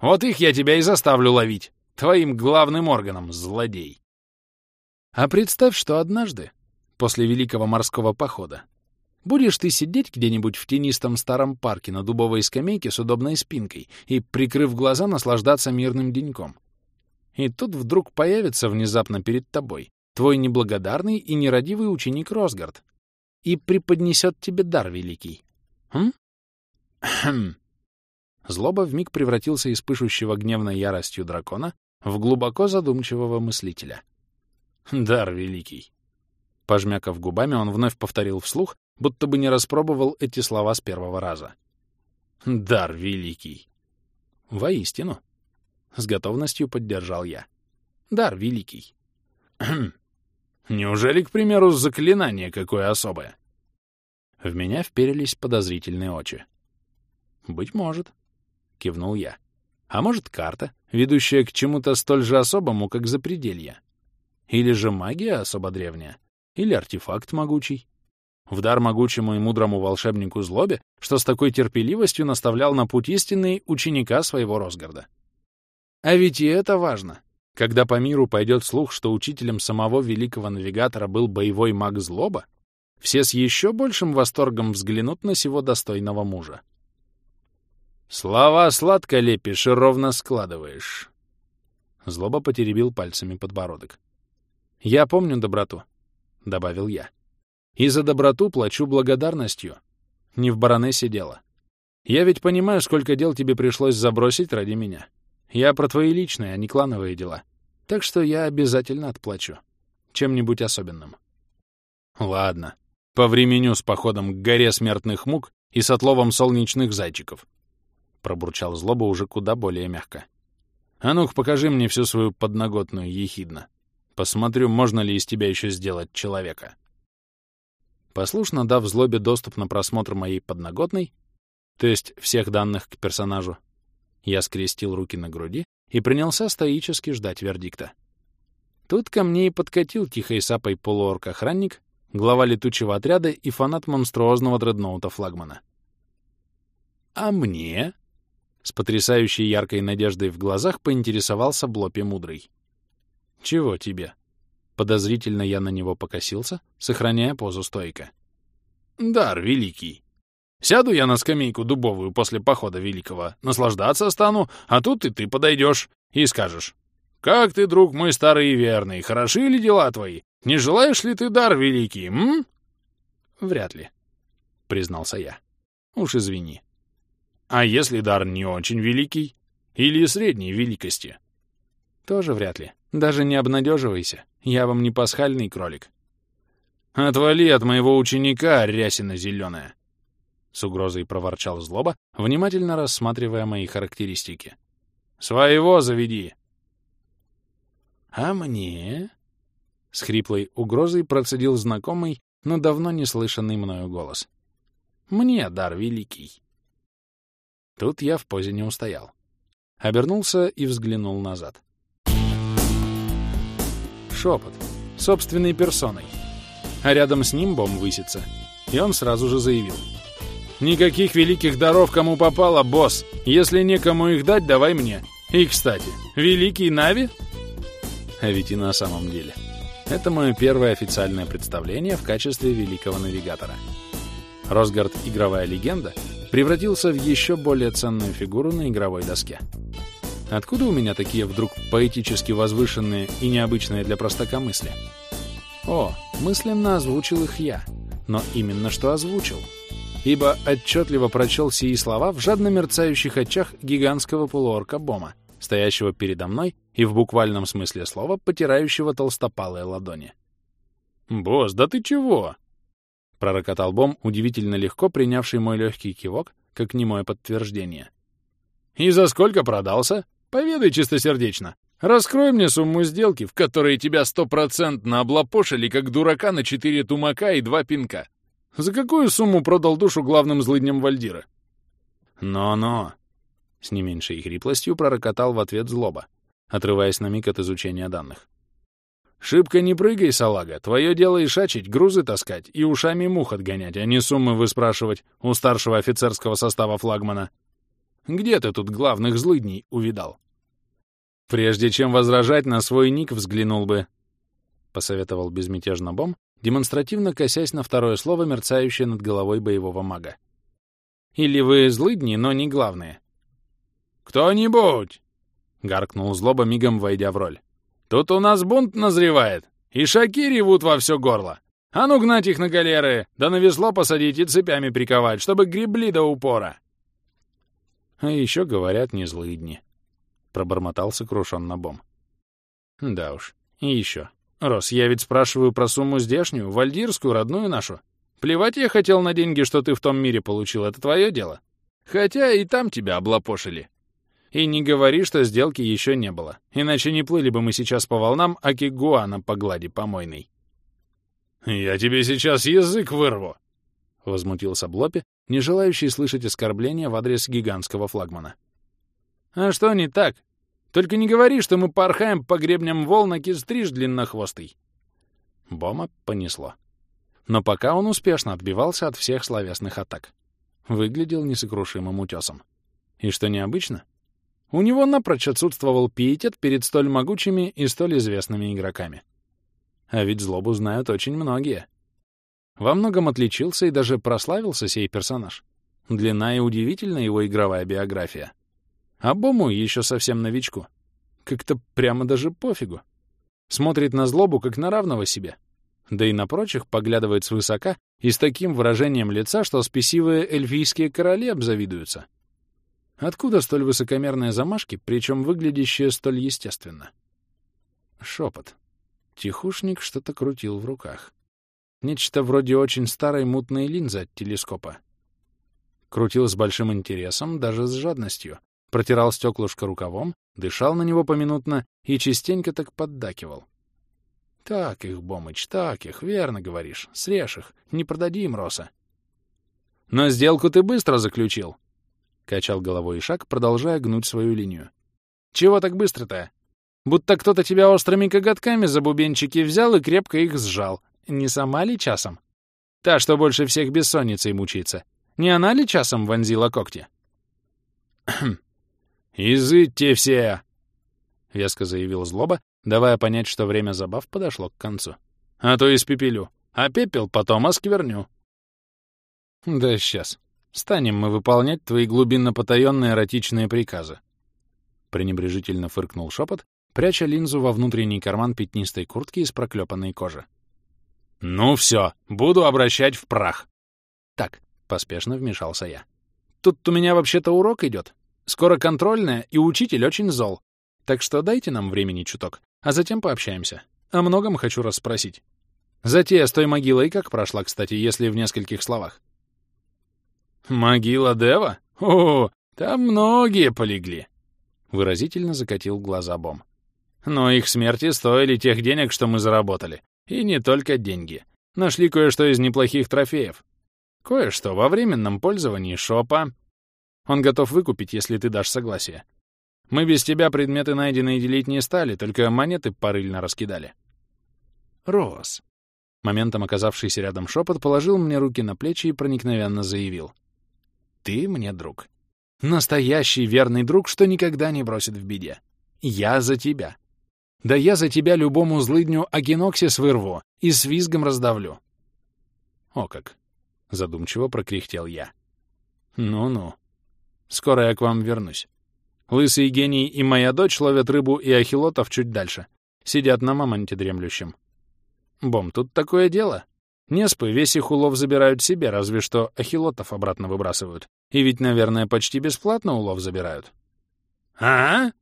Вот их я тебя и заставлю ловить, твоим главным органом, злодей. А представь, что однажды, после Великого морского похода, будешь ты сидеть где-нибудь в тенистом старом парке на дубовой скамейке с удобной спинкой и, прикрыв глаза, наслаждаться мирным деньком. И тут вдруг появится внезапно перед тобой твой неблагодарный и нерадивый ученик Росгард, и преподнесет тебе дар великий. Хм? Хм. Злоба вмиг превратился из пышущего гневной яростью дракона в глубоко задумчивого мыслителя. «Дар великий!» Пожмякав губами, он вновь повторил вслух, будто бы не распробовал эти слова с первого раза. «Дар великий!» «Воистину!» — с готовностью поддержал я. «Дар великий!» Неужели, к примеру, заклинание какое особое? В меня вперились подозрительные очи. «Быть может», — кивнул я. «А может, карта, ведущая к чему-то столь же особому, как запределье?» Или же магия особо древняя? Или артефакт могучий? В дар могучему и мудрому волшебнику Злобе, что с такой терпеливостью наставлял на путь истинный ученика своего Росгарда. А ведь и это важно. Когда по миру пойдет слух, что учителем самого великого навигатора был боевой маг Злоба, все с еще большим восторгом взглянут на сего достойного мужа. «Слова сладко лепишь и ровно складываешь». Злоба потеребил пальцами подбородок. «Я помню доброту», — добавил я. «И за доброту плачу благодарностью. Не в баронессе дело. Я ведь понимаю, сколько дел тебе пришлось забросить ради меня. Я про твои личные, а не клановые дела. Так что я обязательно отплачу. Чем-нибудь особенным». «Ладно. По времени с походом к горе смертных мук и с отловом солнечных зайчиков», — пробурчал злоба уже куда более мягко. «А ну-ка, покажи мне всю свою подноготную ехидно». Посмотрю, можно ли из тебя еще сделать человека. Послушно дав злобе доступ на просмотр моей подноготной, то есть всех данных к персонажу, я скрестил руки на груди и принялся стоически ждать вердикта. Тут ко мне и подкатил тихой сапой полуорк-охранник, глава летучего отряда и фанат монструозного дредноута флагмана. «А мне?» — с потрясающей яркой надеждой в глазах поинтересовался Блопи Мудрый. «Чего тебе?» Подозрительно я на него покосился, сохраняя позу стойка. «Дар великий. Сяду я на скамейку дубовую после похода великого, наслаждаться стану, а тут и ты подойдешь и скажешь. «Как ты, друг мой старый и верный, хороши ли дела твои? Не желаешь ли ты дар великий, м?» «Вряд ли», — признался я. «Уж извини». «А если дар не очень великий? Или средней великости?» «Тоже вряд ли. Даже не обнадеживайся, я вам не пасхальный кролик. «Отвали от моего ученика, рясина зеленая!» С угрозой проворчал злоба, внимательно рассматривая мои характеристики. «Своего заведи!» «А мне?» С хриплой угрозой процедил знакомый, но давно не слышанный мною голос. «Мне дар великий!» Тут я в позе не устоял. Обернулся и взглянул назад шепот, собственной персоной. А рядом с ним бом высится. И он сразу же заявил. «Никаких великих даров кому попало, босс! Если некому их дать, давай мне. И, кстати, великий Нави?» А ведь и на самом деле. Это мое первое официальное представление в качестве великого навигатора. Росгард «Игровая легенда» превратился в еще более ценную фигуру на игровой доске. Откуда у меня такие вдруг поэтически возвышенные и необычные для простака мысли? О, мысленно озвучил их я. Но именно что озвучил. Ибо отчетливо прочел сии слова в жадно мерцающих очах гигантского полуорка Бома, стоящего передо мной и в буквальном смысле слова потирающего толстопалые ладони. «Босс, да ты чего?» — пророкотал Бом, удивительно легко принявший мой легкий кивок, как немое подтверждение. «И за сколько продался?» Поведай чистосердечно. Раскрой мне сумму сделки, в которой тебя стопроцентно облапошили, как дурака на четыре тумака и два пинка. За какую сумму продал душу главным злыдням Вальдира? Но-но. С не меньшей хриплостью пророкотал в ответ злоба, отрываясь на миг от изучения данных. «Шибко не прыгай, салага. Твое дело ишачить, грузы таскать и ушами мух отгонять, а не суммы выспрашивать у старшего офицерского состава флагмана. Где ты тут главных злыдней увидал?» «Прежде чем возражать, на свой ник взглянул бы», — посоветовал безмятежно Бом, демонстративно косясь на второе слово, мерцающее над головой боевого мага. «Или вы злыдни, но не главные?» «Кто-нибудь!» — гаркнул злоба, мигом войдя в роль. «Тут у нас бунт назревает, и шаки ревут во все горло. А ну гнать их на галеры, да на весло посадить и цепями приковать, чтобы гребли до упора!» А еще говорят не злыдни пробормотал сокрушенно Бом. Да уж. И еще. Рос, я ведь спрашиваю про сумму здешнюю, вальдирскую, родную нашу. Плевать я хотел на деньги, что ты в том мире получил, это твое дело. Хотя и там тебя облапошили. И не говори, что сделки еще не было, иначе не плыли бы мы сейчас по волнам Акигуана по глади помойной. «Я тебе сейчас язык вырву!» — возмутился Блопи, не желающий слышать оскорбления в адрес гигантского флагмана. «А что не так?» Только не говори, что мы порхаем по гребням волна стриж длиннохвостый. Бома понесло. Но пока он успешно отбивался от всех словесных атак. Выглядел несокрушимым утесом. И что необычно, у него напрочь отсутствовал пиетет перед столь могучими и столь известными игроками. А ведь злобу знают очень многие. Во многом отличился и даже прославился сей персонаж. Длина и удивительна его игровая биография. А Бому, еще совсем новичку, как-то прямо даже пофигу. Смотрит на злобу, как на равного себе. Да и на прочих поглядывает свысока и с таким выражением лица, что спесивые эльфийские короли обзавидуются. Откуда столь высокомерные замашки, причем выглядящие столь естественно? Шепот. Тихушник что-то крутил в руках. Нечто вроде очень старой мутной линзы от телескопа. Крутил с большим интересом, даже с жадностью. Протирал стеклышко рукавом, дышал на него поминутно и частенько так поддакивал. Так их, Бомыч, так их, верно говоришь. Срежь их, не продадим, Роса. Но сделку ты быстро заключил, — качал головой Ишак, продолжая гнуть свою линию. Чего так быстро-то? Будто кто-то тебя острыми коготками за бубенчики взял и крепко их сжал. Не сама ли часом? Та, что больше всех бессонницей мучается. Не она ли часом вонзила когти? «Изыдьте все!» — веско заявил злоба, давая понять, что время забав подошло к концу. «А то испепелю, а пепел потом оскверню». «Да сейчас. Станем мы выполнять твои глубинно потаенные эротичные приказы». Пренебрежительно фыркнул шепот, пряча линзу во внутренний карман пятнистой куртки из проклепанной кожи. «Ну все, буду обращать в прах». «Так», — поспешно вмешался я. «Тут у меня вообще-то урок идет. Скоро контрольная, и учитель очень зол. Так что дайте нам времени чуток, а затем пообщаемся. О многом хочу расспросить. Затея с той могилой как прошла, кстати, если в нескольких словах? «Могила Дева? О, там многие полегли!» Выразительно закатил глаза Бом. «Но их смерти стоили тех денег, что мы заработали. И не только деньги. Нашли кое-что из неплохих трофеев. Кое-что во временном пользовании шопа. Он готов выкупить, если ты дашь согласие. Мы без тебя предметы найденные делить не стали, только монеты порыльно раскидали. Рос. Моментом оказавшийся рядом шепот положил мне руки на плечи и проникновенно заявил. Ты мне друг. Настоящий верный друг, что никогда не бросит в беде. Я за тебя. Да я за тебя любому злыдню агеноксис вырву и с визгом раздавлю. О как! Задумчиво прокряхтел я. Ну-ну. Скоро я к вам вернусь. Лысый гений и моя дочь ловят рыбу и ахилотов чуть дальше. Сидят на мамонте дремлющем. Бом, тут такое дело. Неспы весь их улов забирают себе, разве что ахилотов обратно выбрасывают. И ведь, наверное, почти бесплатно улов забирают. -а?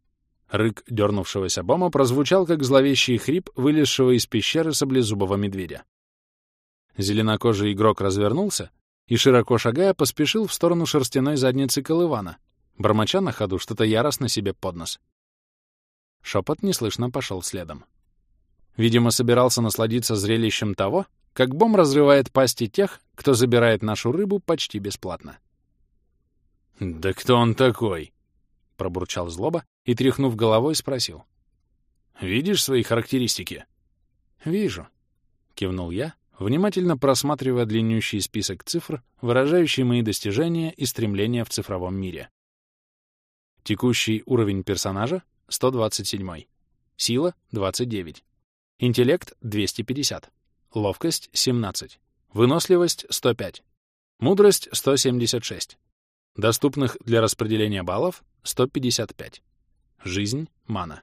Рык дернувшегося Бома прозвучал, как зловещий хрип, вылезшего из пещеры саблезубого медведя. Зеленокожий игрок развернулся и, широко шагая, поспешил в сторону шерстяной задницы Колывана, бормоча на ходу что-то яростно себе под нос. Шепот неслышно пошел следом. Видимо, собирался насладиться зрелищем того, как бом разрывает пасти тех, кто забирает нашу рыбу почти бесплатно. «Да кто он такой?» — пробурчал злоба и, тряхнув головой, спросил. «Видишь свои характеристики?» «Вижу», — кивнул я, внимательно просматривая длиннющий список цифр, выражающий мои достижения и стремления в цифровом мире. Текущий уровень персонажа — 127. Сила — 29. Интеллект — 250. Ловкость — 17. Выносливость — 105. Мудрость — 176. Доступных для распределения баллов — 155. Жизнь — мана.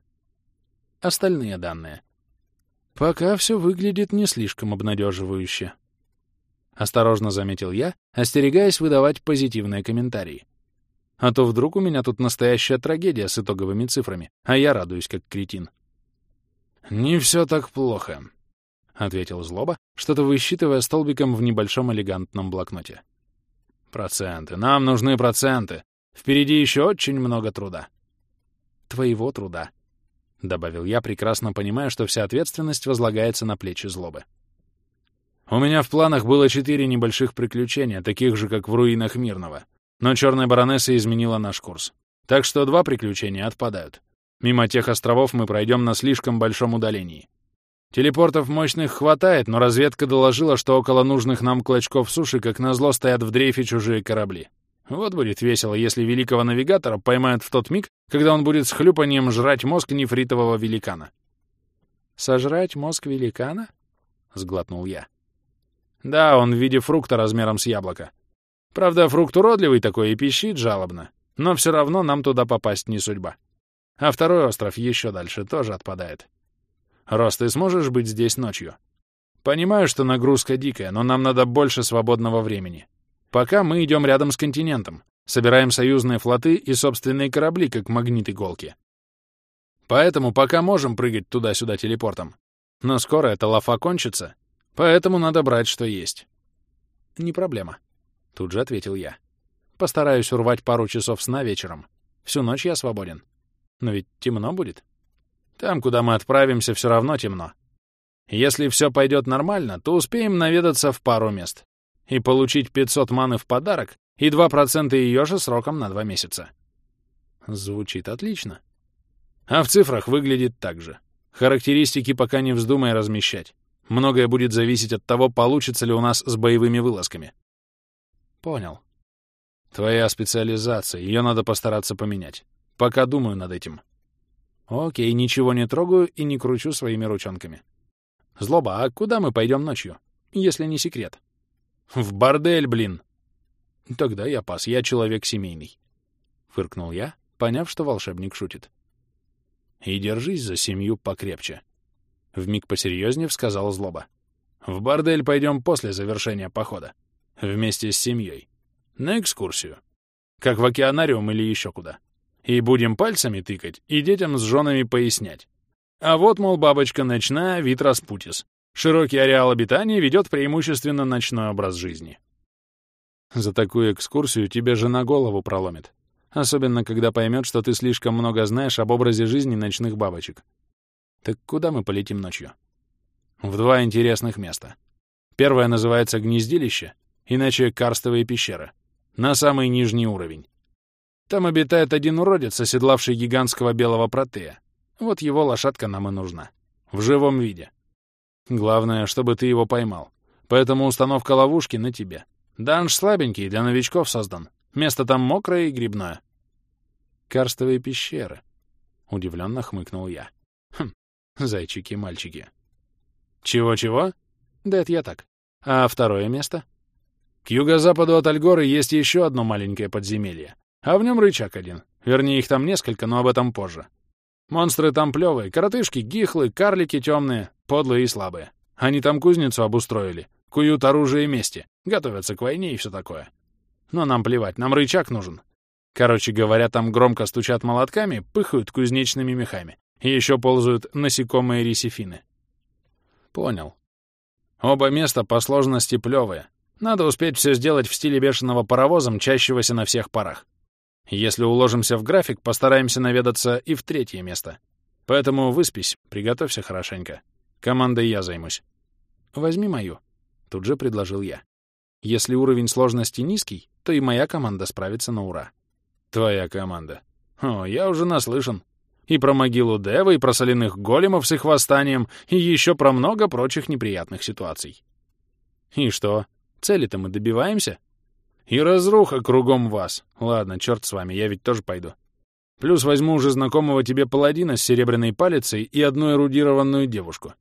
Остальные данные. Пока все выглядит не слишком обнадеживающе. Осторожно заметил я, остерегаясь выдавать позитивные комментарии. А то вдруг у меня тут настоящая трагедия с итоговыми цифрами, а я радуюсь как кретин. «Не все так плохо», — ответил Злоба, что-то высчитывая столбиком в небольшом элегантном блокноте. «Проценты. Нам нужны проценты. Впереди еще очень много труда». «Твоего труда», — добавил я, прекрасно понимая, что вся ответственность возлагается на плечи Злобы. «У меня в планах было четыре небольших приключения, таких же, как в руинах Мирного. Но черная баронесса изменила наш курс. Так что два приключения отпадают. Мимо тех островов мы пройдем на слишком большом удалении. Телепортов мощных хватает, но разведка доложила, что около нужных нам клочков суши, как назло, стоят в дрейфе чужие корабли. Вот будет весело, если великого навигатора поймают в тот миг, когда он будет с хлюпанием жрать мозг нефритового великана. «Сожрать мозг великана?» — сглотнул я. «Да, он в виде фрукта размером с яблоко. Правда, фрукт уродливый такой и пищит жалобно, но все равно нам туда попасть не судьба. А второй остров еще дальше тоже отпадает. Рос, ты сможешь быть здесь ночью? Понимаю, что нагрузка дикая, но нам надо больше свободного времени. Пока мы идем рядом с континентом, собираем союзные флоты и собственные корабли, как магнит иголки. Поэтому пока можем прыгать туда-сюда телепортом. Но скоро эта лафа кончится, поэтому надо брать, что есть. Не проблема. Тут же ответил я. Постараюсь урвать пару часов сна вечером. Всю ночь я свободен. Но ведь темно будет. Там, куда мы отправимся, все равно темно. Если все пойдет нормально, то успеем наведаться в пару мест и получить 500 маны в подарок и 2% ее же сроком на 2 месяца. Звучит отлично. А в цифрах выглядит так же. Характеристики пока не вздумай размещать. Многое будет зависеть от того, получится ли у нас с боевыми вылазками. Понял. Твоя специализация, ее надо постараться поменять. Пока думаю над этим. Окей, ничего не трогаю и не кручу своими ручонками. Злоба, а куда мы пойдем ночью? Если не секрет. В бордель, блин. Тогда я пас, я человек семейный. Фыркнул я, поняв, что волшебник шутит. И держись за семью покрепче. Вмиг посерьезнее сказал Злоба. В бордель пойдем после завершения похода. Вместе с семьей. На экскурсию. Как в океанариум или еще куда. И будем пальцами тыкать и детям с женами пояснять. А вот, мол, бабочка ночная, вид распутис. Широкий ареал обитания ведет преимущественно ночной образ жизни. За такую экскурсию тебе жена голову проломит. Особенно, когда поймет, что ты слишком много знаешь об образе жизни ночных бабочек. Так куда мы полетим ночью? В два интересных места. Первое называется «Гнездилище», иначе «Карстовые пещеры». На самый нижний уровень. Там обитает один уродец, оседлавший гигантского белого протея. Вот его лошадка нам и нужна. В живом виде. Главное, чтобы ты его поймал. Поэтому установка ловушки на тебе. Данж слабенький, для новичков создан. Место там мокрое и грибное. Карстовые пещеры. Удивленно хмыкнул я. Хм, зайчики-мальчики. Чего-чего? Да это я так. А второе место? К юго-западу от Альгоры есть еще одно маленькое подземелье. А в нем рычаг один. Вернее, их там несколько, но об этом позже. Монстры там плевые, коротышки, гихлы, карлики темные, подлые и слабые. Они там кузницу обустроили, куют оружие мести, готовятся к войне и все такое. Но нам плевать, нам рычаг нужен. Короче говоря, там громко стучат молотками, пыхают кузнечными мехами. И еще ползают насекомые рисифины. Понял. Оба места по сложности плевые. Надо успеть все сделать в стиле бешеного паровоза, мчащегося на всех парах. Если уложимся в график, постараемся наведаться и в третье место. Поэтому выспись, приготовься хорошенько. Командой я займусь. Возьми мою. Тут же предложил я. Если уровень сложности низкий, то и моя команда справится на ура. Твоя команда. О, я уже наслышан. И про могилу Дева, и про соляных големов с их восстанием, и еще про много прочих неприятных ситуаций. И что, цели-то мы добиваемся? И разруха кругом вас. Ладно, черт с вами, я ведь тоже пойду. Плюс возьму уже знакомого тебе паладина с серебряной палицей и одну эрудированную девушку.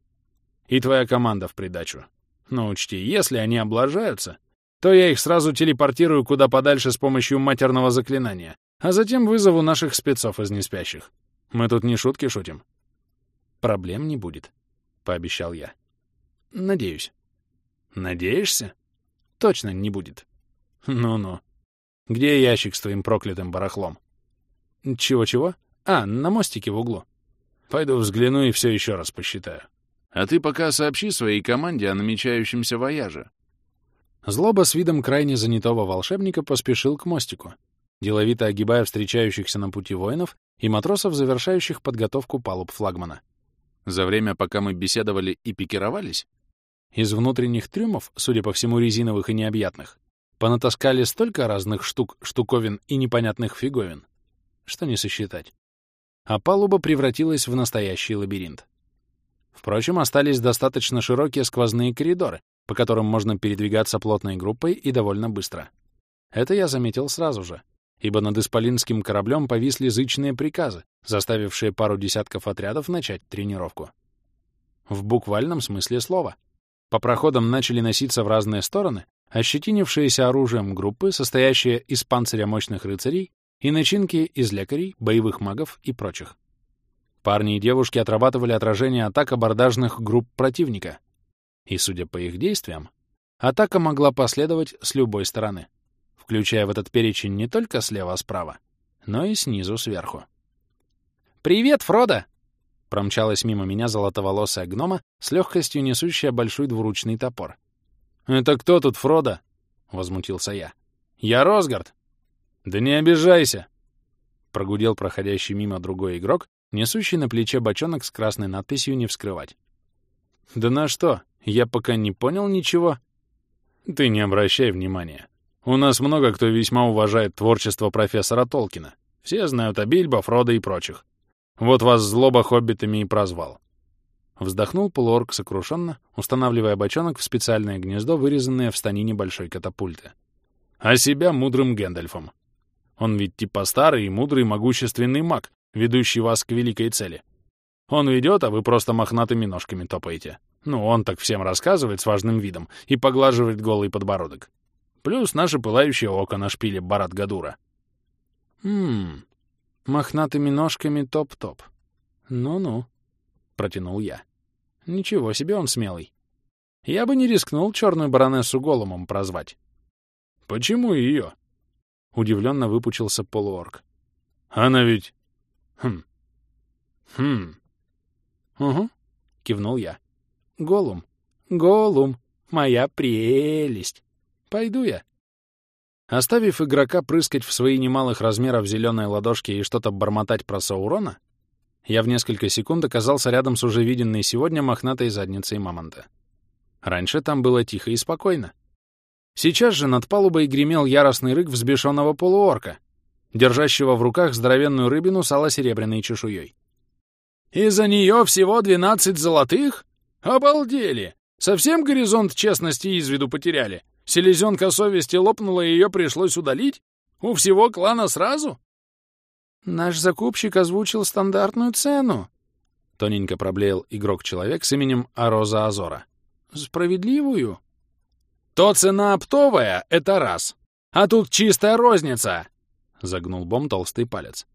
И твоя команда в придачу. Но учти, если они облажаются, то я их сразу телепортирую куда подальше с помощью матерного заклинания, а затем вызову наших спецов из неспящих. Мы тут не шутки шутим. Проблем не будет, — пообещал я. Надеюсь. Надеешься? Точно не будет. Ну-ну. Где ящик с твоим проклятым барахлом? Чего-чего? А, на мостике в углу. Пойду взгляну и все еще раз посчитаю. А ты пока сообщи своей команде о намечающемся вояже. Злоба с видом крайне занятого волшебника поспешил к мостику, деловито огибая встречающихся на пути воинов и матросов, завершающих подготовку палуб флагмана. За время, пока мы беседовали и пикировались, из внутренних трюмов, судя по всему резиновых и необъятных, Понатаскали столько разных штук, штуковин и непонятных фиговин, что не сосчитать. а палуба превратилась в настоящий лабиринт. Впрочем, остались достаточно широкие сквозные коридоры, по которым можно передвигаться плотной группой и довольно быстро. Это я заметил сразу же, ибо над исполинским кораблем повисли зычные приказы, заставившие пару десятков отрядов начать тренировку. В буквальном смысле слова. По проходам начали носиться в разные стороны ощетинившиеся оружием группы, состоящие из панциря мощных рыцарей и начинки из лекарей, боевых магов и прочих. Парни и девушки отрабатывали отражение атак абордажных групп противника. И, судя по их действиям, атака могла последовать с любой стороны, включая в этот перечень не только слева-справа, но и снизу сверху. «Привет, Фродо!» Промчалась мимо меня золотоволосая гнома с легкостью несущая большой двуручный топор. «Это кто тут, Фродо?» — возмутился я. «Я Росгард!» «Да не обижайся!» — прогудел проходящий мимо другой игрок, несущий на плече бочонок с красной надписью «Не вскрывать». «Да на что? Я пока не понял ничего». «Ты не обращай внимания. У нас много кто весьма уважает творчество профессора Толкина. Все знают о Бильбо, Фродо и прочих. Вот вас злоба хоббитами и прозвал. Вздохнул полуорг сокрушенно, устанавливая бочонок в специальное гнездо, вырезанное в станине большой катапульты. А себя мудрым Гэндальфом. Он ведь типа старый и мудрый могущественный маг, ведущий вас к великой цели. Он ведет, а вы просто мохнатыми ножками топаете. Ну, он так всем рассказывает с важным видом и поглаживает голый подбородок. Плюс наше пылающее око на шпиле Барат Гадура. Ммм, Мохнатыми ножками топ-топ. Ну-ну, протянул я. Ничего себе он смелый. Я бы не рискнул черную баронессу голумом прозвать. Почему ее? Удивленно выпучился полуорг. Она ведь... Хм. Хм. Угу, кивнул я. Голум. Голум. Моя прелесть. Пойду я. Оставив игрока прыскать в свои немалых размеров зеленой ладошки и что-то бормотать про Саурона, я в несколько секунд оказался рядом с уже виденной сегодня мохнатой задницей мамонта. Раньше там было тихо и спокойно. Сейчас же над палубой гремел яростный рык взбешенного полуорка, держащего в руках здоровенную рыбину с серебряной чешуей. «Из-за нее всего двенадцать золотых? Обалдели! Совсем горизонт честности из виду потеряли? Селезенка совести лопнула, и ее пришлось удалить? У всего клана сразу? Наш закупщик озвучил стандартную цену. Тоненько проблеял игрок-человек с именем Ароза Азора. Справедливую? То цена оптовая — это раз. А тут чистая розница. Загнул Бом толстый палец.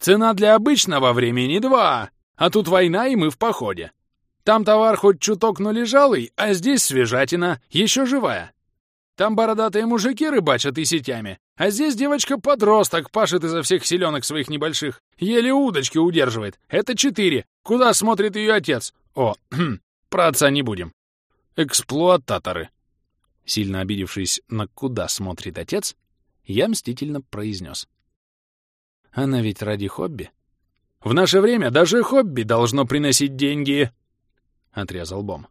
Цена для обычного времени — два. А тут война, и мы в походе. Там товар хоть чуток, но лежалый, а здесь свежатина, еще живая. Там бородатые мужики рыбачат и сетями, а здесь девочка-подросток пашет изо всех селенок своих небольших. Еле удочки удерживает. Это четыре. Куда смотрит ее отец? О, про отца не будем. Эксплуататоры. Сильно обидевшись на «куда смотрит отец», я мстительно произнес. Она ведь ради хобби. В наше время даже хобби должно приносить деньги, — отрезал Бом.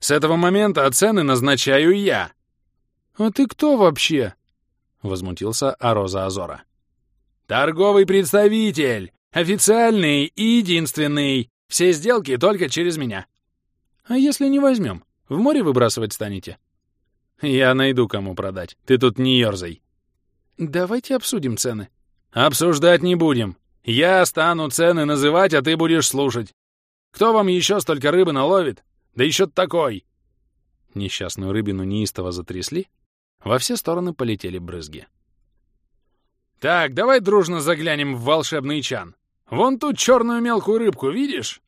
С этого момента цены назначаю я. «А ты кто вообще?» — возмутился Ароза Азора. «Торговый представитель! Официальный и единственный! Все сделки только через меня!» «А если не возьмем? В море выбрасывать станете?» «Я найду, кому продать. Ты тут не ерзай». «Давайте обсудим цены». «Обсуждать не будем. Я стану цены называть, а ты будешь слушать. Кто вам еще столько рыбы наловит? Да еще такой!» Несчастную рыбину неистово затрясли, во все стороны полетели брызги. «Так, давай дружно заглянем в волшебный чан. Вон тут черную мелкую рыбку, видишь?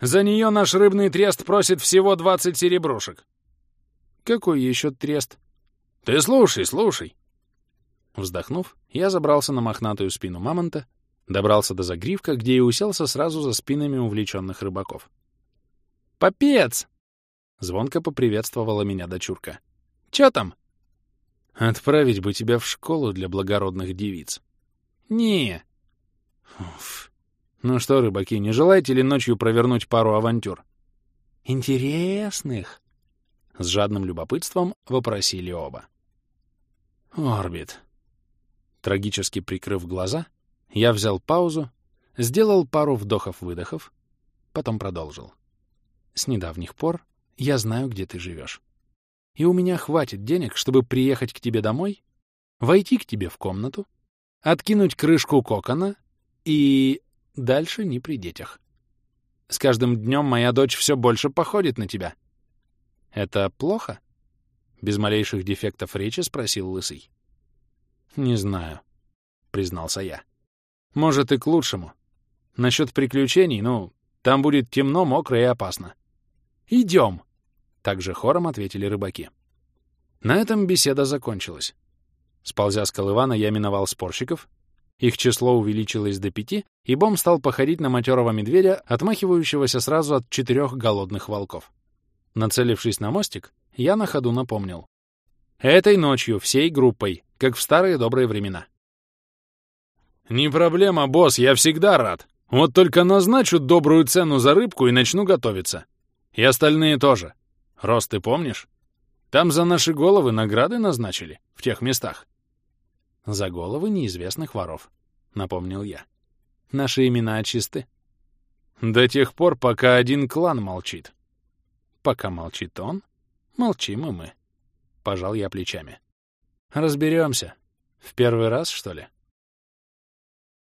За нее наш рыбный трест просит всего 20 серебрушек». «Какой еще трест?» «Ты слушай, слушай!» Вздохнув, я забрался на мохнатую спину мамонта, добрался до загривка, где и уселся сразу за спинами увлеченных рыбаков. «Попец!» — звонко поприветствовала меня дочурка. «Чё там?» Отправить бы тебя в школу для благородных девиц. Не. Уф. Ну что, рыбаки, не желаете ли ночью провернуть пару авантюр? Интересных. С жадным любопытством вопросили оба. Орбит. Трагически прикрыв глаза, я взял паузу, сделал пару вдохов-выдохов, потом продолжил. С недавних пор я знаю, где ты живешь. И у меня хватит денег, чтобы приехать к тебе домой, войти к тебе в комнату, откинуть крышку кокона и... дальше не при детях. С каждым днем моя дочь все больше походит на тебя. Это плохо? Без малейших дефектов речи спросил Лысый. Не знаю, признался я. Может, и к лучшему. Насчет приключений, ну, там будет темно, мокро и опасно. Идем! Также хором ответили рыбаки. На этом беседа закончилась. Сползя с колывана, я миновал спорщиков. Их число увеличилось до пяти, и Бом стал походить на матерого медведя, отмахивающегося сразу от четырех голодных волков. Нацелившись на мостик, я на ходу напомнил. Этой ночью всей группой, как в старые добрые времена. «Не проблема, босс, я всегда рад. Вот только назначу добрую цену за рыбку и начну готовиться. И остальные тоже. Рост, ты помнишь? Там за наши головы награды назначили, в тех местах. За головы неизвестных воров, напомнил я. Наши имена чисты. До тех пор, пока один клан молчит. Пока молчит он, молчим и мы. Пожал я плечами. Разберемся. В первый раз, что ли?